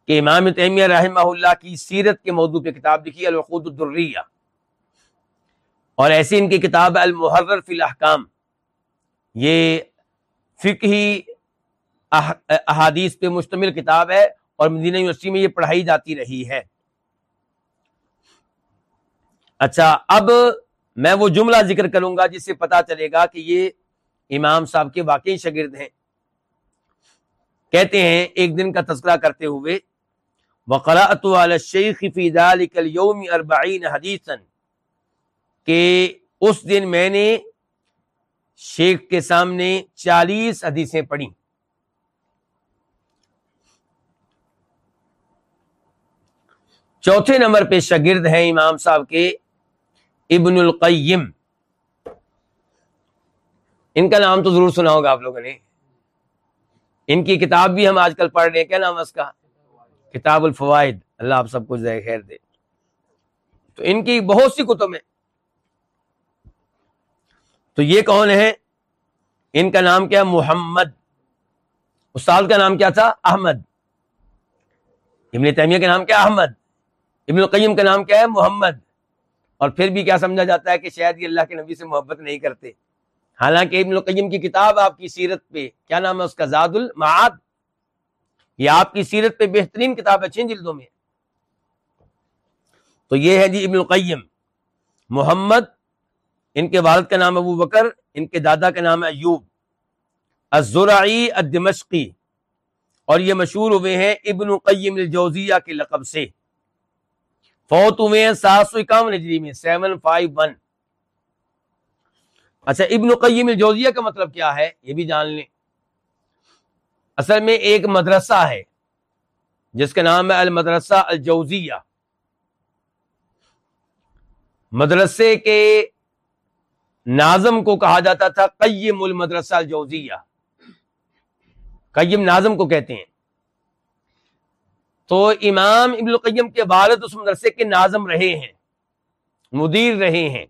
کہ امام تیمیہ رحمہ اللہ کی سیرت کے موضوع پہ کتاب لکھی، العقود الدریہ۔ اور ایسی ان کی کتاب المحرر فی الاحکام۔ یہ فقہی احادیث پہ مشتمل کتاب ہے اور مدینہ یونیورسٹی میں یہ پڑھائی جاتی رہی ہے۔ اچھا اب میں وہ جملہ ذکر کروں گا جس سے پتا چلے گا کہ یہ امام صاحب کے واقعی شاگرد ہیں۔ کہتے ہیں، ایک دن کا تذکرہ کرتے ہوئے، وقرأت على الشیخ فی ذلك اليوم اربعین حدیثا کہ اس دن میں نے شیخ کے سامنے چالیس حدیثیں پڑھی۔ چوتھے نمبر پہ شاگرد ہیں امام صاحب کے ابن القیم۔ ان کا نام تو ضرور سنا ہوگا آپ لوگوں نے۔ ان کی کتاب بھی ہم آج کل پڑھ رہے ہیں، کیا نام ہے اس کا؟ کتاب الفوائد۔ اللہ آپ سب کچھ خیر دے۔ تو ان کی بہت سی کتب ہیں۔ تو یہ کون ہے ان کا نام کیا؟ محمد۔ استاد کا نام کیا تھا؟ احمد۔ ابن تیمیہ کا نام کیا؟ احمد۔ ابن القیم کا نام کیا ہے؟ محمد۔ اور پھر بھی کیا سمجھا جاتا ہے کہ شاید یہ اللہ کے نبی سے محبت نہیں کرتے۔ حالانکہ ابن القیم کی کتاب آپ کی سیرت پہ، کیا نام ہے اس کا؟ زاد المعاد یہ آپ کی سیرت پہ بہترین کتاب ہے چھ جلدوں میں۔ تو یہ ہے جی ابن القیم۔ محمد، ان کے والد کا نام ابو بکر، ان کے دادا کا نام ہے ایوب۔ الزرعی الدمشقی۔ اور یہ مشہور ہوئے ہیں ابن القیم الجوزیہ کے لقب سے۔ فوت ہوئے ہیں سات سو اکاون ہجری میں، سیون فائیو ون۔ اچھا ابن القیم الجوزیہ کا مطلب کیا ہے؟ یہ بھی جان لیں۔ اصل میں ایک مدرسہ ہے، جس کا نام ہے المدرسہ الجوزیہ۔ مدرسے کے ناظم کو کہا جاتا تھا قیم المدرسہ الجوزیہ۔ قیم ناظم کو کہتے ہیں۔ تو امام ابن القیم کے والد اس مدرسے کے ناظم رہے ہیں، مدیر رہے ہیں۔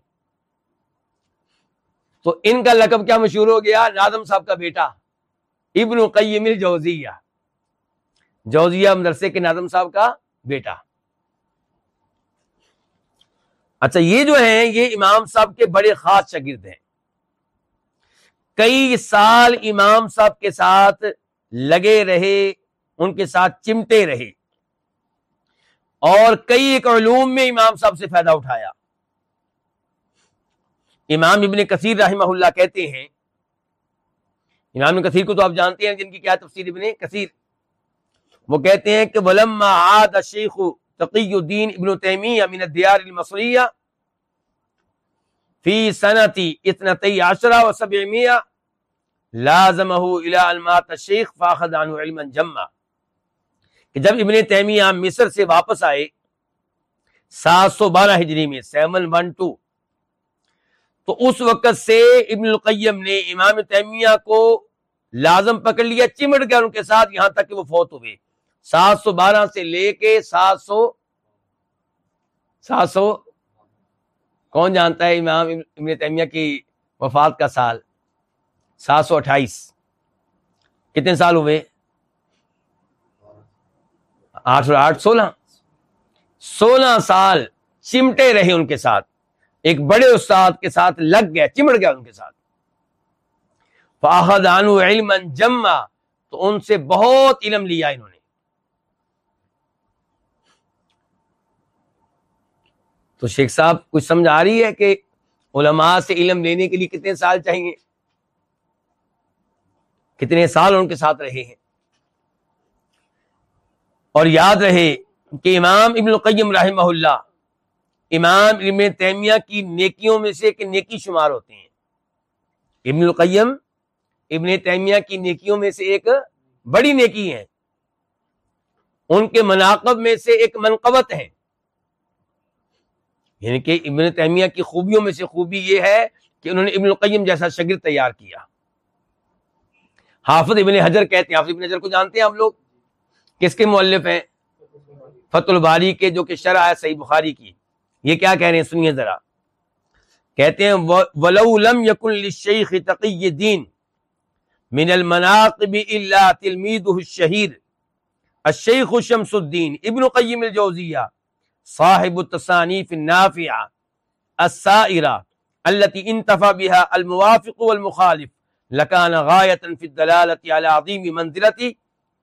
تو ان کا لقب کیا مشہور ہو گیا؟ ناظم صاحب کا بیٹا، ابن القیم الجوزیہ۔ جوزیہ مدرسے کے ناظم صاحب کا بیٹا۔ اچھا یہ جو ہیں، یہ امام صاحب کے بڑے خاص شاگرد ہیں۔ کئی سال امام صاحب کے ساتھ لگے رہے، ان کے ساتھ چمٹے رہے۔ اور کئی ایک علوم میں امام صاحب سے فائدہ اٹھایا۔ امام ابن کثیر رحمہ اللہ کہتے ہیں، امام ابن کثیر کو تو آپ جانتے ہیں جن کی کیا تفسیر ابن کثیر؟ وہ کہتے ہیں کہ ولما عاد الشیخ تقی الدین ابن تیمیہ من الدیار المصریہ فی سنتی اتنتی عشرہ و سبعمیہ لازمہ الى علمات الشیخ فاخذ عنہ علما جمع کہ جب ابن تیمیہ مصر سے واپس آئے، سات سو بارہ ہجری میں، سیون ون ٹو، تو اس وقت سے ابن القیم نے امام تیمیہ کو لازم پکڑ لیا، چمٹ گیا ان کے ساتھ یہاں تک کہ وہ فوت ہوئے۔ سات سو بارہ سے لے کے سات سو سات سو، کون جانتا ہے امام ابن تیمیہ کی وفات کا سال؟ سات سو اٹھائیس۔ کتنے سال ہوئے؟ آٹھ سو آٹھ سولہ۔ سولہ سال چمٹے رہے ان کے ساتھ۔ ایک بڑے استاد کے ساتھ لگ گیا، چمٹ گیا ان کے ساتھ۔ فاحد علم جما تو ان سے بہت علم لیا انہوں نے۔ تو شیخ صاحب، کچھ سمجھ آ رہی ہے کہ علماء سے علم لینے کے لیے کتنے سال چاہیے؟ کتنے سال ان کے ساتھ رہے ہیں؟ اور یاد رہے کہ امام ابن القیم رحمہ اللہ، امام ابن تیمیہ کی نیکیوں میں سے ایک نیکی شمار ہوتے ہیں۔ ابن القیم، ابن تیمیہ کی نیکیوں میں سے ایک بڑی نیکی ہے ان کے مناقب میں سے ایک منقبت ہے یعنی کہ ابن تیمیہ کی خوبیوں میں سے خوبی یہ ہے کہ انہوں نے ابن القیم جیسا شگرد تیار کیا۔ حافظ ابن حجر کہتے ہیں، حافظ ابن حجر کو جانتے ہیں آپ لوگ؟ کس کے مؤلف ہیں؟ فت الباری کے جو کہ شرح ہے صحیح بخاری کی۔ یہ کیا کہہ رہے ہیں؟ سنیے ذرا۔ کہتے ہیں ولو لم يكن للشيخ تقي الدين من المناقب الا تلميذه الشهير الشيخ شمس الدين ابن قيم الجوزيه صاحب التصانيف النافعه السائره التي انتفى بها الموافق والمخالف لكان غايه في الدلاله على عظيم منزلته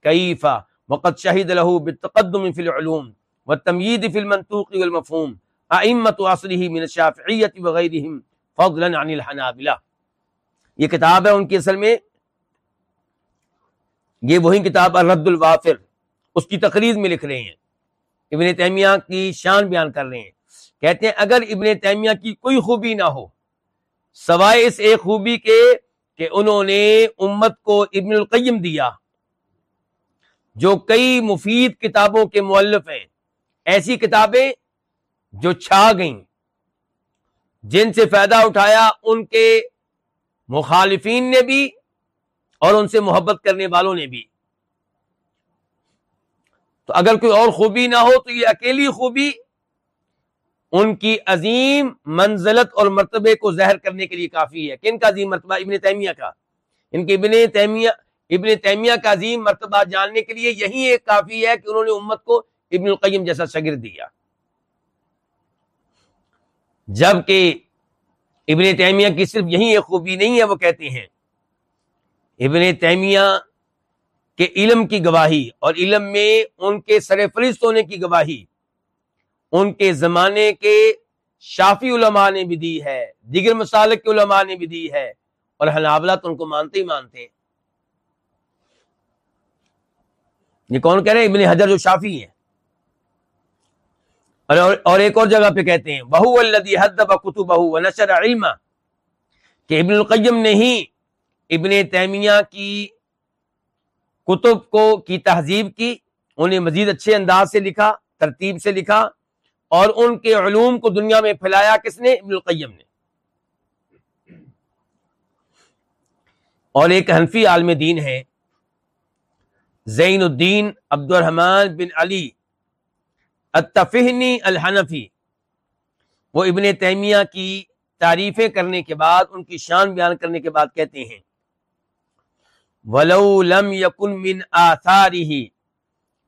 كيف وقد شهد له بالتقدم في العلوم والتمييز في المنطوق والمفهوم ائمه عصره من الشافعيه وغيرهم فضلا عن الحنابلة. یہ کتاب ہے ان کی اصل میں، یہ وہی کتاب الرد الوافر، اس کی تقریر میں لکھ رہے ہیں۔ ابن تیمیہ کی شان بیان کر رہے ہیں۔ کہتے ہیں، اگر ابن تیمیہ کی کوئی خوبی نہ ہو، سوائے اس ایک خوبی کے کہ انہوں نے امت کو ابن القیم دیا جو کئی مفید کتابوں کے مؤلف ہیں، ایسی کتابیں جو چھا گئیں، جن سے فائدہ اٹھایا ان کے مخالفین نے بھی اور ان سے محبت کرنے والوں نے بھی۔ تو اگر کوئی اور خوبی نہ ہو تو یہ اکیلی خوبی ان کی عظیم منزلت اور مرتبے کو ظاہر کرنے کے لیے کافی ہے۔ کن کا عظیم مرتبہ؟ ابن تیمیہ کا۔ ان کے ابن تیمیہ ابن تیمیہ کا عظیم مرتبہ جاننے کے لیے یہی ایک کافی ہے کہ انہوں نے امت کو ابن القیم جیسا شگر دیا۔ جبکہ ابن تیمیہ کی صرف یہی ایک خوبی نہیں ہے، وہ کہتے ہیں، ابن تیمیہ کے علم کی گواہی اور علم میں ان کے سر فرست ہونے کی گواہی، ان کے زمانے کے شافی علماء نے بھی دی ہے، دیگر مسالک کے علماء نے بھی دی ہے اور حنابلہ تو ان کو مانتے ہی مانتے ہیں۔ یہ کون کہہ رہے ہیں؟ ابن حجر جو شافی ہیں۔ اور ایک اور جگہ پہ کہتے ہیں بہو الدی حد بہو بہو نشر علم کہ ابن القیم نے ہی ابن تیمیہ کی کتب کو کی تہذیب کی، انہیں مزید اچھے انداز سے لکھا، ترتیب سے لکھا، اور ان کے علوم کو دنیا میں پھیلایا کس نے؟ ابن القیم نے۔ اور ایک حنفی عالم دین ہے زین الدین عبد الرحمان بن علی التفہنی الحنفی۔ وہ ابن تیمیہ کی تعریفیں کرنے کے بعد، ان کی شان بیان کرنے کے بعد کہتے ہیں، ولو لم يكن من آثاره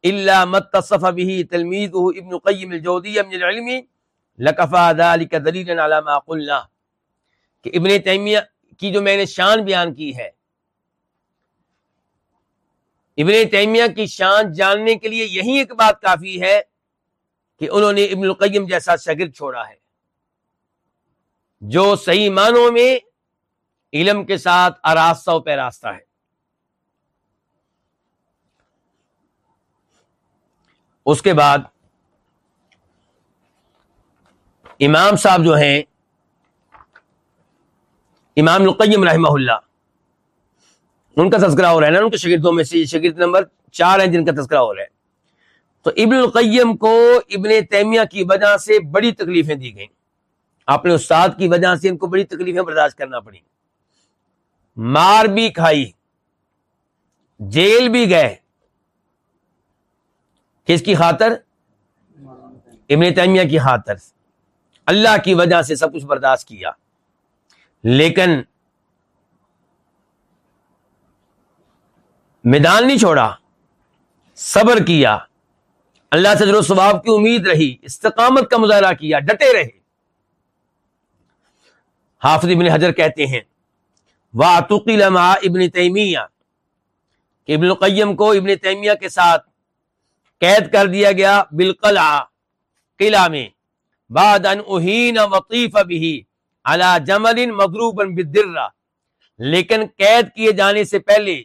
الا ما اتصف به تلميذه ابن قيم الجوزية من العلم لكفى ذلك دليلا على ما قلنا۔ کہ ابن تیمیہ کی جو میں نے شان بیان کی ہے ابن تیمیہ کی شان جاننے کے لیے یہی ایک بات کافی ہے کہ انہوں نے ابن القیم جیسا شگرد چھوڑا ہے۔ جو صحیح معنوں میں علم کے ساتھ آراستہ و پیراستہ ہے۔ اس کے بعد امام صاحب جو ہیں، امام القیم رحمہ اللہ ان کا تذکرہ ہو رہا ہے نا، ان کے شگردوں میں سے شگرد نمبر چار ہیں جن کا تذکرہ ہو رہا ہے۔ تو ابن القیم کو ابن تیمیہ کی وجہ سے بڑی تکلیفیں دی گئیں۔ اپنے استاد کی وجہ سے ان کو بڑی تکلیفیں برداشت کرنا پڑی مار بھی کھائی، جیل بھی گئے۔ کس کی خاطر؟ ابن تیمیہ کی خاطر۔ اللہ کی وجہ سے سب کچھ برداشت کیا۔ لیکن میدان نہیں چھوڑا، صبر کیا، اللہ سے جو ثواب کی امید رہی، استقامت کا مظاہرہ کیا، ڈٹے رہے۔ حافظ ابن حجر کہتے ہیں لما ابن تیمیہ کہ ابن القیم کو ابن تیمیہ کے ساتھ قید کر دیا گیا بالقلع قلعہ میں، بعد ان اہین وطیف بھی علی جمل مغروبا بالدرہ لیکن قید کیے جانے سے پہلے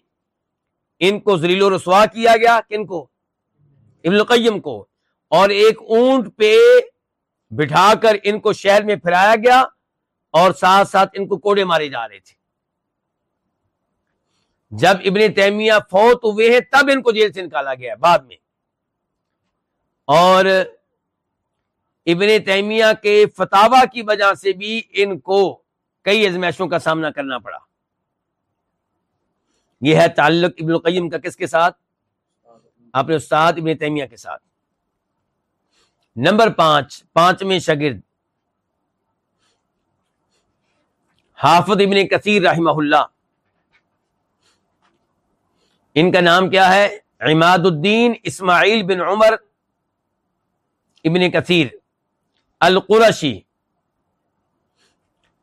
ان کو ذلیل و رسوا کیا گیا کن کو؟ ابن القیم کو۔ اور ایک اونٹ پہ بٹھا کر ان کو شہر میں پھرایا گیا اور ساتھ ساتھ ان کو کوڑے مارے جا رہے تھے۔ جب ابن تیمیہ فوت ہوئے ہیں تب ان کو جیل سے نکالا گیا بعد میں۔ اور ابن تیمیہ کے فتوا کی وجہ سے بھی ان کو کئی ازمائشوں کا سامنا کرنا پڑا۔ یہ ہے تعلق ابن القیم کا کس کے ساتھ؟ اپنے استاد ابن تیمیہ کے ساتھ۔ نمبر پانچ، پانچویں شگرد حافظ ابن کثیر رحمہ اللہ۔ ان کا نام کیا ہے؟ عماد الدین اسماعیل بن عمر ابن کثیر۔ القرشی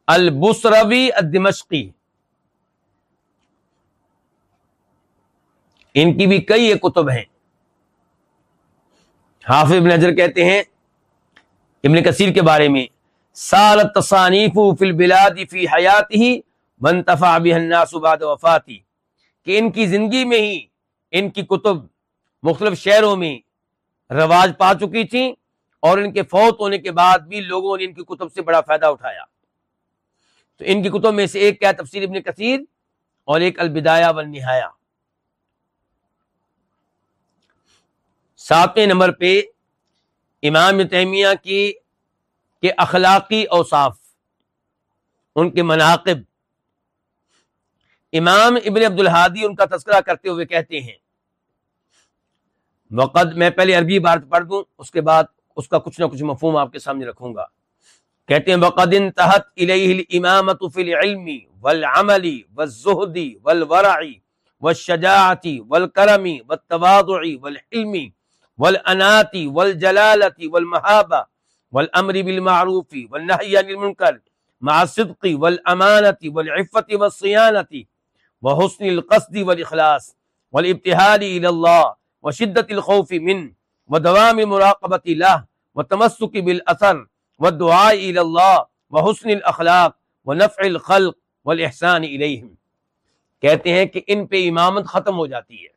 البسروی الدمشقی۔ ان کی بھی کئی کتب ہیں۔ حافظ ابن حجر کہتے ہیں ابن کثیر کے بارے میں سالت تصانیف فی البلاد فی حیات ہی منتفا الناس بعد وفاتی۔ کہ ان کی زندگی میں ہی ان کی کتب مختلف شہروں میں رواج پا چکی تھیں اور ان کے فوت ہونے کے بعد بھی لوگوں نے ان کی کتب سے بڑا فائدہ اٹھایا۔ تو ان کی کتب میں سے ایک کیا تفسیر ابن کثیر اور ایک البدایہ والنہایا ساتویں نمبر پہ امام تیمیہ کی کہ اخلاقی اوصاف، ان کے مناقب۔ امام ابن عبد الحادی ان کا تذکرہ کرتے ہوئے کہتے ہیں وقت میں پہلے عربی بات پڑھ دوں، اس کے بعد اس کا کچھ نہ کچھ مفہوم آپ کے سامنے رکھوں گا۔ کہتے ہیں، وقد انتہت الیہ الامامت فی العلم والعمل والزہد والورع والشجاعت والکرم والتواضع والحلم والانات والجلالت والمحابہ والامر بالمعروف والنهي عن المنكر مع الصدق والامانه والعفه والصيانه وحسن القصد والاخلاص والابتهال الى الله وشده الخوف منه ودوام مراقبه له وتمسك بالاثر والدعاء الى الله وحسن الاخلاق ونفع الخلق والاحسان اليهم کہتے ہیں کہ ان پہ امامت ختم ہو جاتی ہے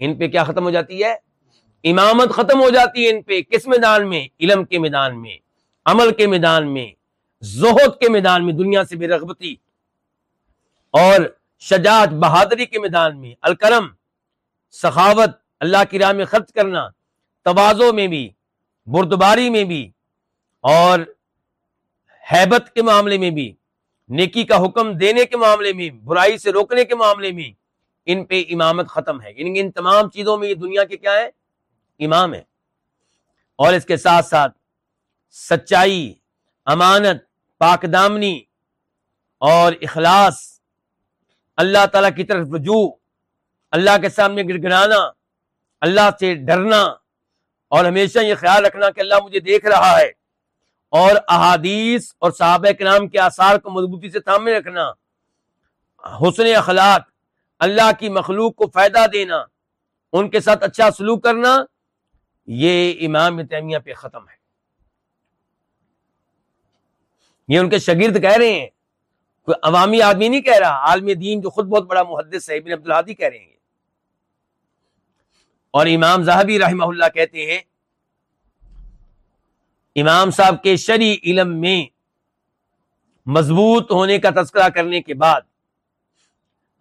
ان پہ کیا ختم ہو جاتی ہے امامت ختم ہو جاتی ہے ان پہ، کس میدان میں؟ علم کے میدان میں، عمل کے میدان میں، زہد کے میدان میں، دنیا سے بے رغبتی۔ اور شجاعت بہادری کے میدان میں، الکرم، سخاوت، اللہ کی راہ میں خرچ کرنا، توازوں میں بھی، بردباری میں بھی، اور حیبت کے معاملے میں بھی، نیکی کا حکم دینے کے معاملے میں، برائی سے روکنے کے معاملے میں، ان پہ امامت ختم ہے۔ یعنی ان تمام چیزوں میں یہ دنیا کے کیا ہے امام ہے۔ اور اس کے ساتھ ساتھ سچائی، امانت، پاک دامنی اور اخلاص، اللہ تعالی کی طرف رجوع، اللہ کے سامنے گڑگڑانا، اللہ سے ڈرنا اور ہمیشہ یہ خیال رکھنا کہ اللہ مجھے دیکھ رہا ہے اور احادیث اور صحابہ کرام کے آثار کو مضبوطی سے تھامے رکھنا، حسن اخلاق، اللہ کی مخلوق کو فائدہ دینا، ان کے ساتھ اچھا سلوک کرنا یہ امام تیمیہ پہ ختم ہے۔ یہ ان کے شگرد کہہ رہے ہیں۔ کوئی عوامی آدمی نہیں کہہ رہا، عالم دین جو خود بہت بڑا محدث ہے، ابن عبدالحادی کہہ رہے ہیں۔ اور امام زہبی رحمہ اللہ کہتے ہیں، امام صاحب کے شری علم میں مضبوط ہونے کا تذکرہ کرنے کے بعد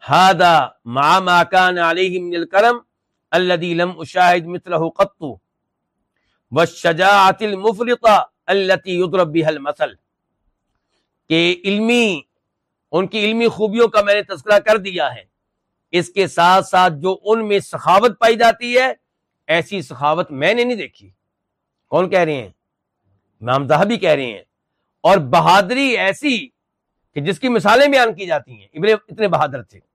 ہادا ما کان علیہ من الکرم الذي لم اشاهد مثله قط شجاعت المفرقہ التی یضرب بها المثل۔ کہ علمی، ان کی علمی خوبیوں کا میں نے تذکرہ کر دیا ہے۔ اس کے ساتھ ساتھ جو ان میں سخاوت پائی جاتی ہے، ایسی سخاوت میں نے نہیں دیکھی۔ کون کہہ رہے ہیں؟ امام صاحبی کہہ رہے ہیں۔ اور بہادری ایسی کہ جس کی مثالیں بیان کی جاتی ہیں، ابن اتنے بہادر تھے۔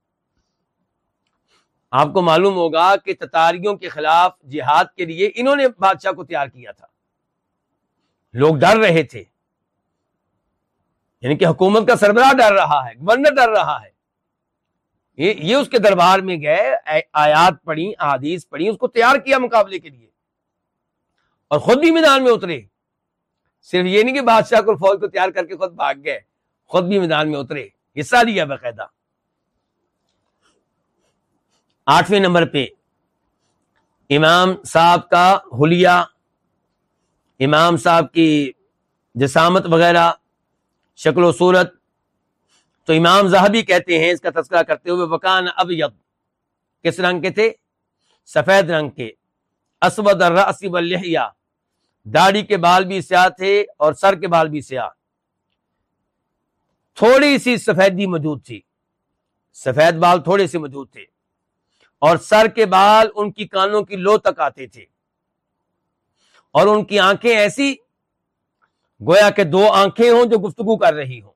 آپ کو معلوم ہوگا کہ تتاریوں کے خلاف جہاد کے لیے انہوں نے بادشاہ کو تیار کیا تھا۔ لوگ ڈر رہے تھے۔ یعنی کہ حکومت کا سربراہ ڈر رہا ہے، گورنر ڈر رہا ہے۔ یہ اس کے دربار میں گئے آیات پڑھی، احادیث پڑھی، اس کو تیار کیا مقابلے کے لیے۔ اور خود بھی میدان میں اترے۔ صرف یہ نہیں کہ بادشاہ کو فوج کو تیار کر کے خود بھاگ گئے، خود بھی میدان میں اترے۔ حصہ لیا باقاعدہ۔ آٹھویں نمبر پہ۔ امام صاحب کا حلیہ، امام صاحب کی جسامت وغیرہ، شکل و صورت۔ تو امام زہبی کہتے ہیں، اس کا تذکرہ کرتے ہوئے، وکان اب یب کس رنگ کے تھے؟ سفید رنگ کے۔ اسود الرحیا داڑھی کے بال بھی سیاہ تھے اور سر کے بال بھی سیاہ۔ تھوڑی سی سفیدی موجود تھی۔ سفید بال تھوڑے سے موجود تھے۔ اور سر کے بال ان کی کانوں کی لو تک آتے تھے۔ اور ان کی آنکھیں ایسی، گویا کہ دو آنکھیں ہوں جو گفتگو کر رہی ہوں۔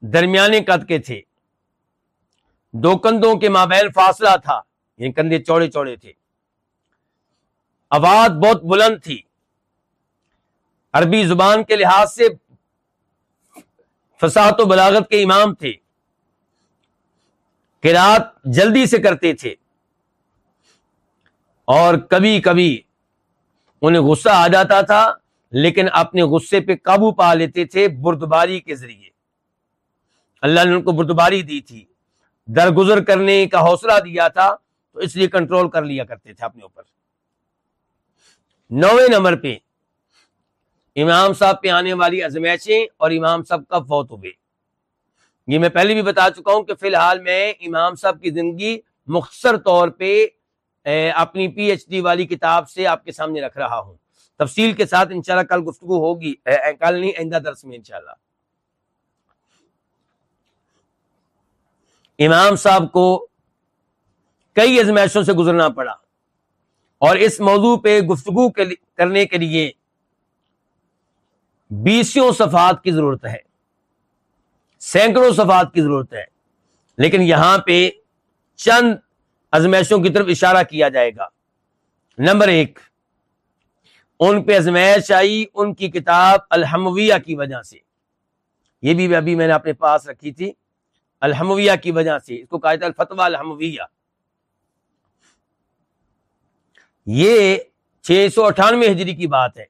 درمیانے قد کے تھے۔ دو کندھوں کے مابین فاصلہ تھا۔ یہ کندھے چوڑے چوڑے تھے۔ آواز بہت بلند تھی۔ عربی زبان کے لحاظ سے فساحت و بلاغت کے امام تھے۔ قرات جلدی سے کرتے تھے اور کبھی کبھی انہیں غصہ آ جاتا تھا، لیکن اپنے غصے پہ قابو پا لیتے تھے بردباری کے ذریعے۔ اللہ نے ان کو بردباری دی تھی۔ درگزر کرنے کا حوصلہ دیا تھا، تو اس لیے کنٹرول کر لیا کرتے تھے اپنے اوپر۔ نویں نمبر پہ امام صاحب پہ آنے والی ازمائشیں اور امام صاحب کا فوت ہوئے۔ یہ میں پہلے بھی بتا چکا ہوں کہ فی الحال میں امام صاحب کی زندگی مختصر طور پہ اپنی پی ایچ ڈی والی کتاب سے آپ کے سامنے رکھ رہا ہوں۔ تفصیل کے ساتھ انشاءاللہ کل گفتگو ہوگی۔ کل نہیں، آئندہ درس میں انشاءاللہ۔ امام صاحب کو کئی ازمائشوں سے گزرنا پڑا اور اس موضوع پہ گفتگو کرنے کے لیے بیسوں صفات کی ضرورت ہے۔ سینکڑوں صفات کی ضرورت ہے۔ لیکن یہاں پہ چند ازمائشوں کی طرف اشارہ کیا جائے گا۔ نمبر ایک، ان پہ ازمائش آئی ان کی کتاب الحمویہ کی وجہ سے۔ یہ بھی ابھی میں نے اپنے پاس رکھی تھی۔ الحمویہ کی وجہ سے۔ اس کو کہا جاتا الفتوہ الحمویہ۔ یہ چھ سو اٹھانوے ہجری کی بات ہے۔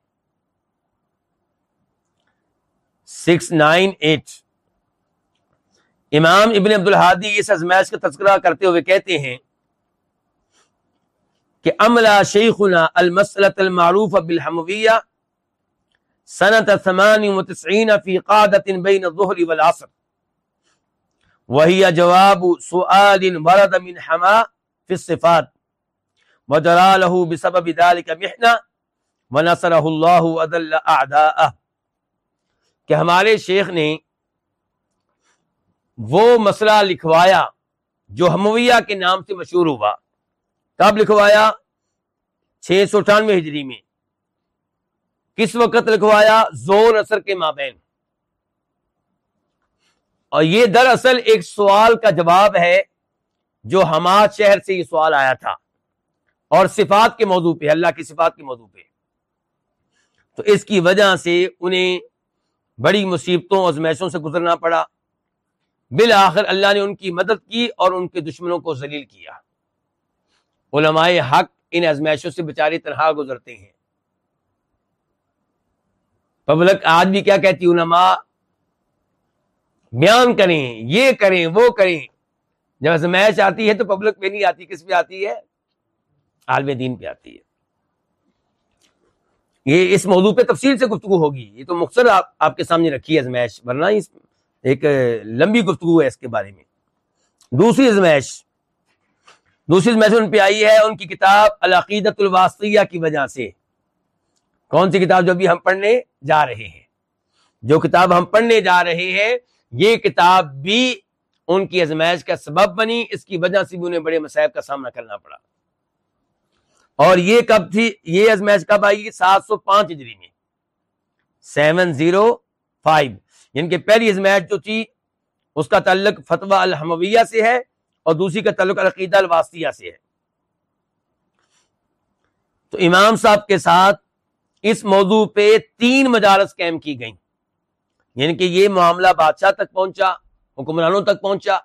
Six nine eight. امام ابن عبد الحادی اس ازمائش کا تذکرہ کرتے ہوئے کہتے ہیں کہ املا شیخنا المسلط المعروف بالحمویہ سنت ثمان وتسعین فی قادت بین الظہر والعصر. وہی جواب سؤال ورد من حما فی الصفات. وجرا له بسبب ذلك محنہ ونصرہ اللہ ودل اعداءہ. کہ ہمارے شیخ نے وہ مسئلہ لکھوایا جو ہمویہ کے نام سے مشہور ہوا۔ کب لکھوایا چھ سو اٹھانوے ہجری میں۔ کس وقت لکھوایا؟ زور اثر کے مابین۔ اور یہ دراصل ایک سوال کا جواب ہے جو حماد شہر سے یہ سوال آیا تھا۔ اور صفات کے موضوع پہ، اللہ کی صفات کے موضوع پہ۔ تو اس کی وجہ سے انہیں بڑی مصیبتوں اور سے گزرنا پڑا۔ بالآخر اللہ نے ان کی مدد کی اور ان کے دشمنوں کو ذلیل کیا۔ علماء حق ان ازمائشوں سے بچاری تنہا گزرتے ہیں۔ پبلک آج بھی کیا کہتی علماء، بیان کریں، یہ کریں، وہ کریں۔ جب ازمائش آتی ہے تو پبلک پہ نہیں آتی، کس پہ آتی ہے؟ عالم دین پہ آتی ہے۔ یہ اس موضوع پہ تفصیل سے گفتگو ہوگی۔ یہ تو مختصر آپ کے سامنے رکھی ہے ازمائش ورنہ ایک لمبی گفتگو ہے اس کے بارے میں۔ دوسری ازمائش دوسری ازمائش ان پہ آئی ہے ان کی کتاب العقیدت الواسطیہ کی وجہ سے۔ کون سی کتاب جو ابھی ہم پڑھنے جا رہے ہیں؟ جو کتاب ہم پڑھنے جا رہے ہیں، یہ کتاب بھی ان کی ازمائش کا سبب بنی، اس کی وجہ سے بھی انہیں بڑے مسائب کا سامنا کرنا پڑا۔ اور یہ کب تھی؟ یہ ازمائش کب آئی؟ سات سو پانچ ہجری میں۔ Seven zero five. یعنی کہ پہلی ازمائش جو تھی، اس کا تعلق فتویٰ الحمویہ سے ہے اور دوسری کا تعلق العقیدہ الواسطیہ سے ہے۔ تو امام صاحب کے ساتھ اس موضوع پہ تین مجالس قائم کی گئیں۔ یعنی کہ یہ معاملہ بادشاہ تک پہنچا، حکمرانوں تک پہنچا۔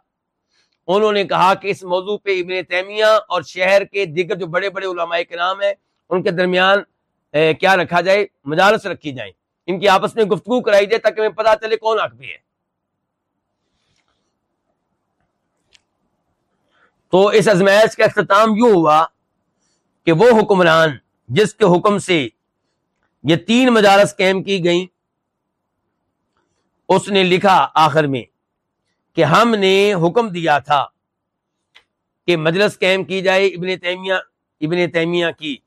انہوں نے کہا کہ اس موضوع پہ ابن تیمیہ اور شہر کے دیگر جو بڑے بڑے علماء کے نام ہیں، ان کے درمیان کیا رکھا جائے؟ مجالس رکھی جائیں۔ ان کی آپس میں گفتگو کرائی جائے تاکہ ہمیں پتا چلے کون حق بھی ہے۔ تو اس ازمائش کا اختتام یوں ہوا کہ وہ حکمران جس کے حکم سے یہ تین مجالس قائم کی گئیں، اس نے لکھا آخر میں کہ ہم نے حکم دیا تھا کہ مجلس قائم کی جائے ابن تیمیہ ابن تیمیہ کی۔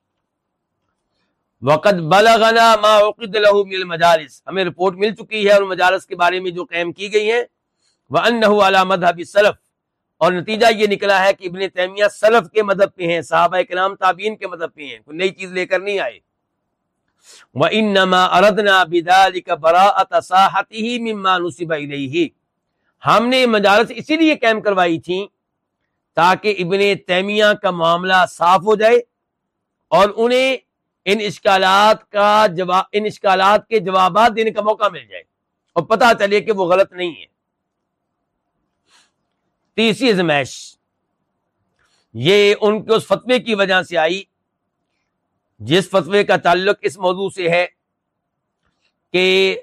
وقت بلغنا ما عقد له من المجالس۔ ہمیں رپورٹ مل چکی ہے اور مجالس کے بارے میں جو قائم کی گئی ہیں وانه على مذهب السلف۔ اور نتیجہ یہ نکلا ہے کہ ابن تیمیہ سلف کے مذہب پہ ہیں، صحابہ کرام تابعین کے مذہب پہ ہیں، کوئی نئی چیز لے کر نہیں آئے۔ وانما اردنا بذلك براءه صاحته مما نسب اليه ہم نے مجالس اسی لیے قائم کروائی تھی تاکہ ابن تیمیہ کا معاملہ صاف ہو جائے اور انہیں ان اشکالات کا جواب، ان اشکالات کے جوابات دینے کا موقع مل جائے۔ اور پتہ چلے کہ وہ غلط نہیں ہے۔ تیسری ازمائش۔ یہ ان کے اس فتوے کی وجہ سے آئی، جس فتوے کا تعلق اس موضوع سے ہے کہ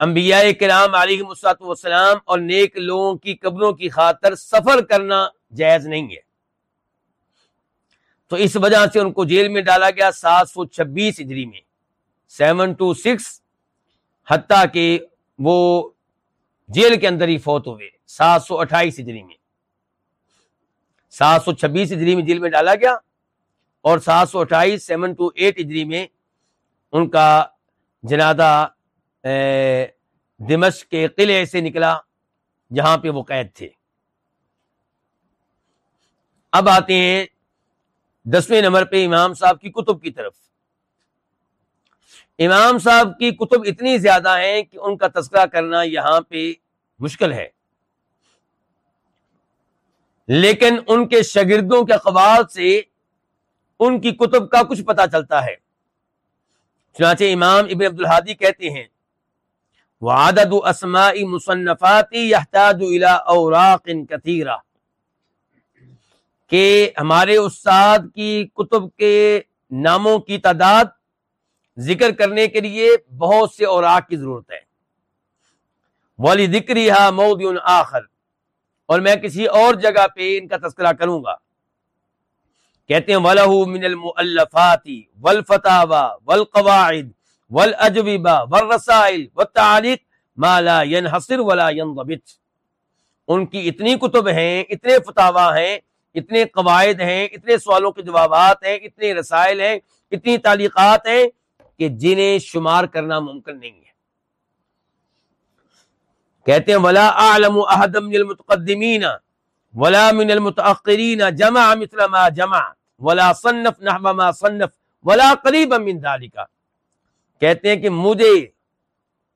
انبیاء کرام علیہ مساط وسلام اور نیک لوگوں کی قبروں کی خاطر سفر کرنا جائز نہیں ہے۔ تو اس وجہ سے ان کو جیل میں ڈالا گیا سات سو چھبیس ہجری میں۔ سیون ٹو سکس، حتیٰ کہ وہ جیل کے اندر ہی فوت ہوئے۔ سات سو اٹھائیس ہجری میں۔ سات سو چھبیس ہجری میں جیل میں ڈالا گیا اور سات سو اٹھائیس، سیون ٹو ایٹ ہجری میں ان کا جنازہ دمش کے قلعے سے نکلا جہاں پہ وہ قید تھے۔ اب آتے ہیں دسویں نمبر پہ امام صاحب کی کتب کی طرف۔ امام صاحب کی کتب اتنی زیادہ ہیں کہ ان کا تذکرہ کرنا یہاں پہ مشکل ہے۔ لیکن ان کے شاگردوں کے اخبار سے ان کی کتب کا کچھ پتا چلتا ہے۔ چنانچہ امام ابن عبد الحادی کہتے ہیں، وعدد اسماء مصنفاتی يحتاج الى اوراق كثيرة۔ کہ ہمارے استاد کی کتب کے ناموں کی تعداد ذکر کرنے کے لیے بہت سے اوراق کی ضرورت ہے۔ ولی ذکری مود آخر۔ اور میں کسی اور جگہ پہ ان کا تذکرہ کروں گا۔ کہتے ہیں ولہ من المؤلفات والفتاوا والقواعد والاجوبہ والرسائل والتعلیق ما لا ينحصر ولا ينضبط۔ ان کی اتنی کتب ہیں، اتنے فتاوا ہیں اتنے قواعد ہیں، اتنے سوالوں کے جوابات ہیں، اتنے رسائل ہیں، اتنی تعلیقات ہیں کہ جنہیں شمار کرنا ممکن نہیں ہے۔ کہتے ہیں، ولا اعلم احد من المتقدمین ولا من المتاخرین جمع مثل ما جمع ولا صنف نحو ما صنف ولا قریبا من ذلك۔ کہتے ہیں کہ مجھے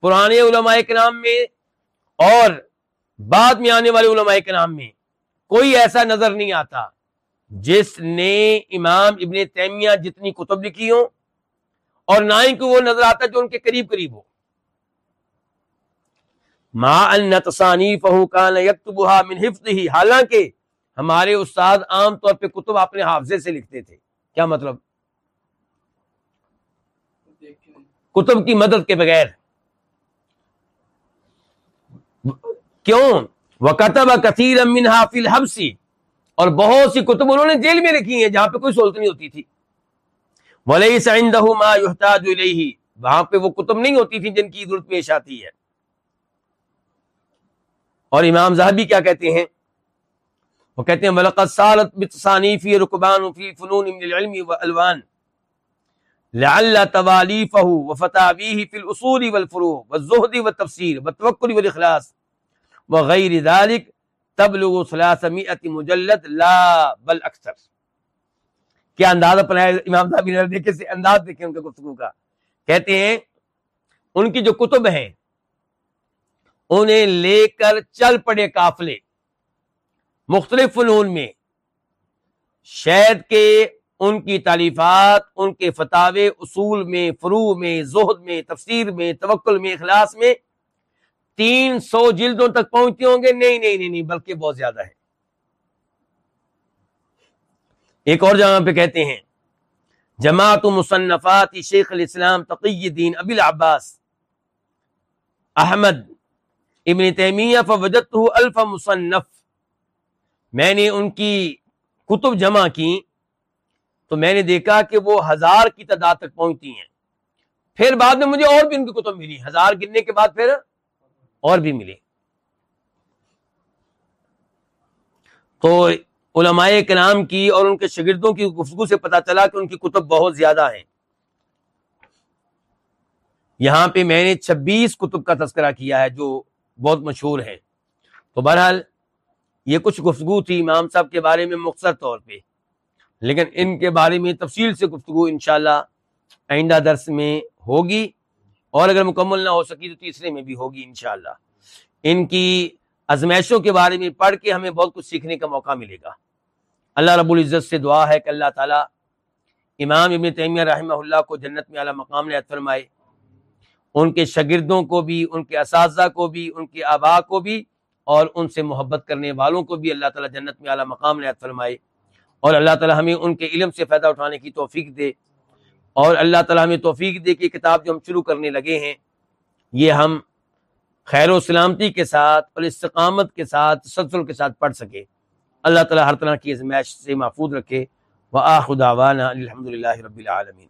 پرانے علماء کے نام میں اور بعد میں آنے والے علماء کے نام میں کوئی ایسا نظر نہیں آتا جس نے امام ابن تیمیہ جتنی کتب لکھی ہوں اور نہ ہی وہ نظر آتا جو ان کے قریب قریب ہو۔ ما کان من حفظه۔ حالانکہ ہمارے استاد عام طور پہ کتب اپنے حافظے سے لکھتے تھے۔ کیا مطلب؟ کتب کی مدد کے بغیر۔ کیوں؟ وہ کتب کثیر امن حافل حبسی اور بہت سی کتب انہوں نے جیل میں لکھی ہیں جہاں پہ کوئی سہولت نہیں ہوتی تھی۔ ولی سعندہ ما یحتاج الیہ وہاں پہ وہ کتب نہیں ہوتی تھی جن کی ضرورت پیش آتی ہے۔ اور امام زہبی کیا کہتے ہیں؟ وہ کہتے ہیں، ولقد سالت بتصانیفی رکبان فی فنون من العلم والالوان لعل توالیفہ وفتاویہ فی الاصول والفروع والزہد والتفسیر والتوکل والاخلاص وغیر ذالک تبلغ ثلاثمئت مجلد لا بل اکثر۔ کیا انداز اپنا امام صاحب؟ نے دیکھے سے انداز دیکھیں ان کے گفتگو کا۔ کہتے ہیں، ان کی جو کتب ہیں، انہیں لے کر چل پڑے قافلے، مختلف فنون میں۔ شاید کے ان کی تعلیفات ان کے فتوے اصول میں فرو میں، زہد میں، تفسیر میں، توکل میں، اخلاص میں تین سو جلدوں تک پہنچتے ہوں گے؟ نہیں نہیں نہیں نہیں، بلکہ بہت زیادہ ہے۔ ایک اور جگہ پہ کہتے ہیں، جماعت مصنفات شیخ الاسلام تقی الدین ابی العباس۔ احمد ابن تیمیہ فوجت الف مصنف۔ میں نے ان کی کتب جمع کی تو میں نے دیکھا کہ وہ ہزار کی تعداد تک پہنچتی ہیں۔ پھر بعد میں مجھے اور بھی ان کی کتب ملی۔ ہزار گرنے کے بعد پھر اور بھی ملی تو علماء کلام کی اور ان کے شاگردوں کی گفتگو سے پتا چلا کہ ان کی کتب بہت زیادہ ہیں۔ یہاں پہ میں نے چھبیس کتب کا تذکرہ کیا ہے جو بہت مشہور ہے تو بہرحال یہ کچھ گفتگو تھی امام صاحب کے بارے میں مختصر طور پہ، لیکن ان کے بارے میں تفصیل سے گفتگو انشاءاللہ آئندہ درس میں ہوگی۔ اور اگر مکمل نہ ہو سکی تو تیسرے میں بھی ہوگی انشاءاللہ۔ ان کی ازمائشوں کے بارے میں پڑھ کے ہمیں بہت کچھ سیکھنے کا موقع ملے گا۔ اللہ رب العزت سے دعا ہے کہ اللہ تعالیٰ امام ابن تیمیہ رحمہ اللہ کو جنت میں اعلیٰ مقام نے فرمائے۔ ان کے شاگردوں کو بھی، ان کے اساتذہ کو بھی، ان کے آبا کو بھی اور ان سے محبت کرنے والوں کو بھی اللہ تعالیٰ جنت میں اعلیٰ مقام نے فرمائے۔ اور اللہ تعالیٰ ہمیں ان کے علم سے فائدہ اٹھانے کی توفیق دے۔ اور اللہ تعالیٰ ہمیں توفیق دے کے کتاب جو ہم شروع کرنے لگے ہیں، یہ ہم خیر و سلامتی کے ساتھ اور استقامت کے ساتھ، تسلسل کے ساتھ پڑھ سکے اللہ تعالیٰ ہر طرح کی ازمائش سے محفوظ رکھے۔ وہ خدا الحمد للہ رب العالمین۔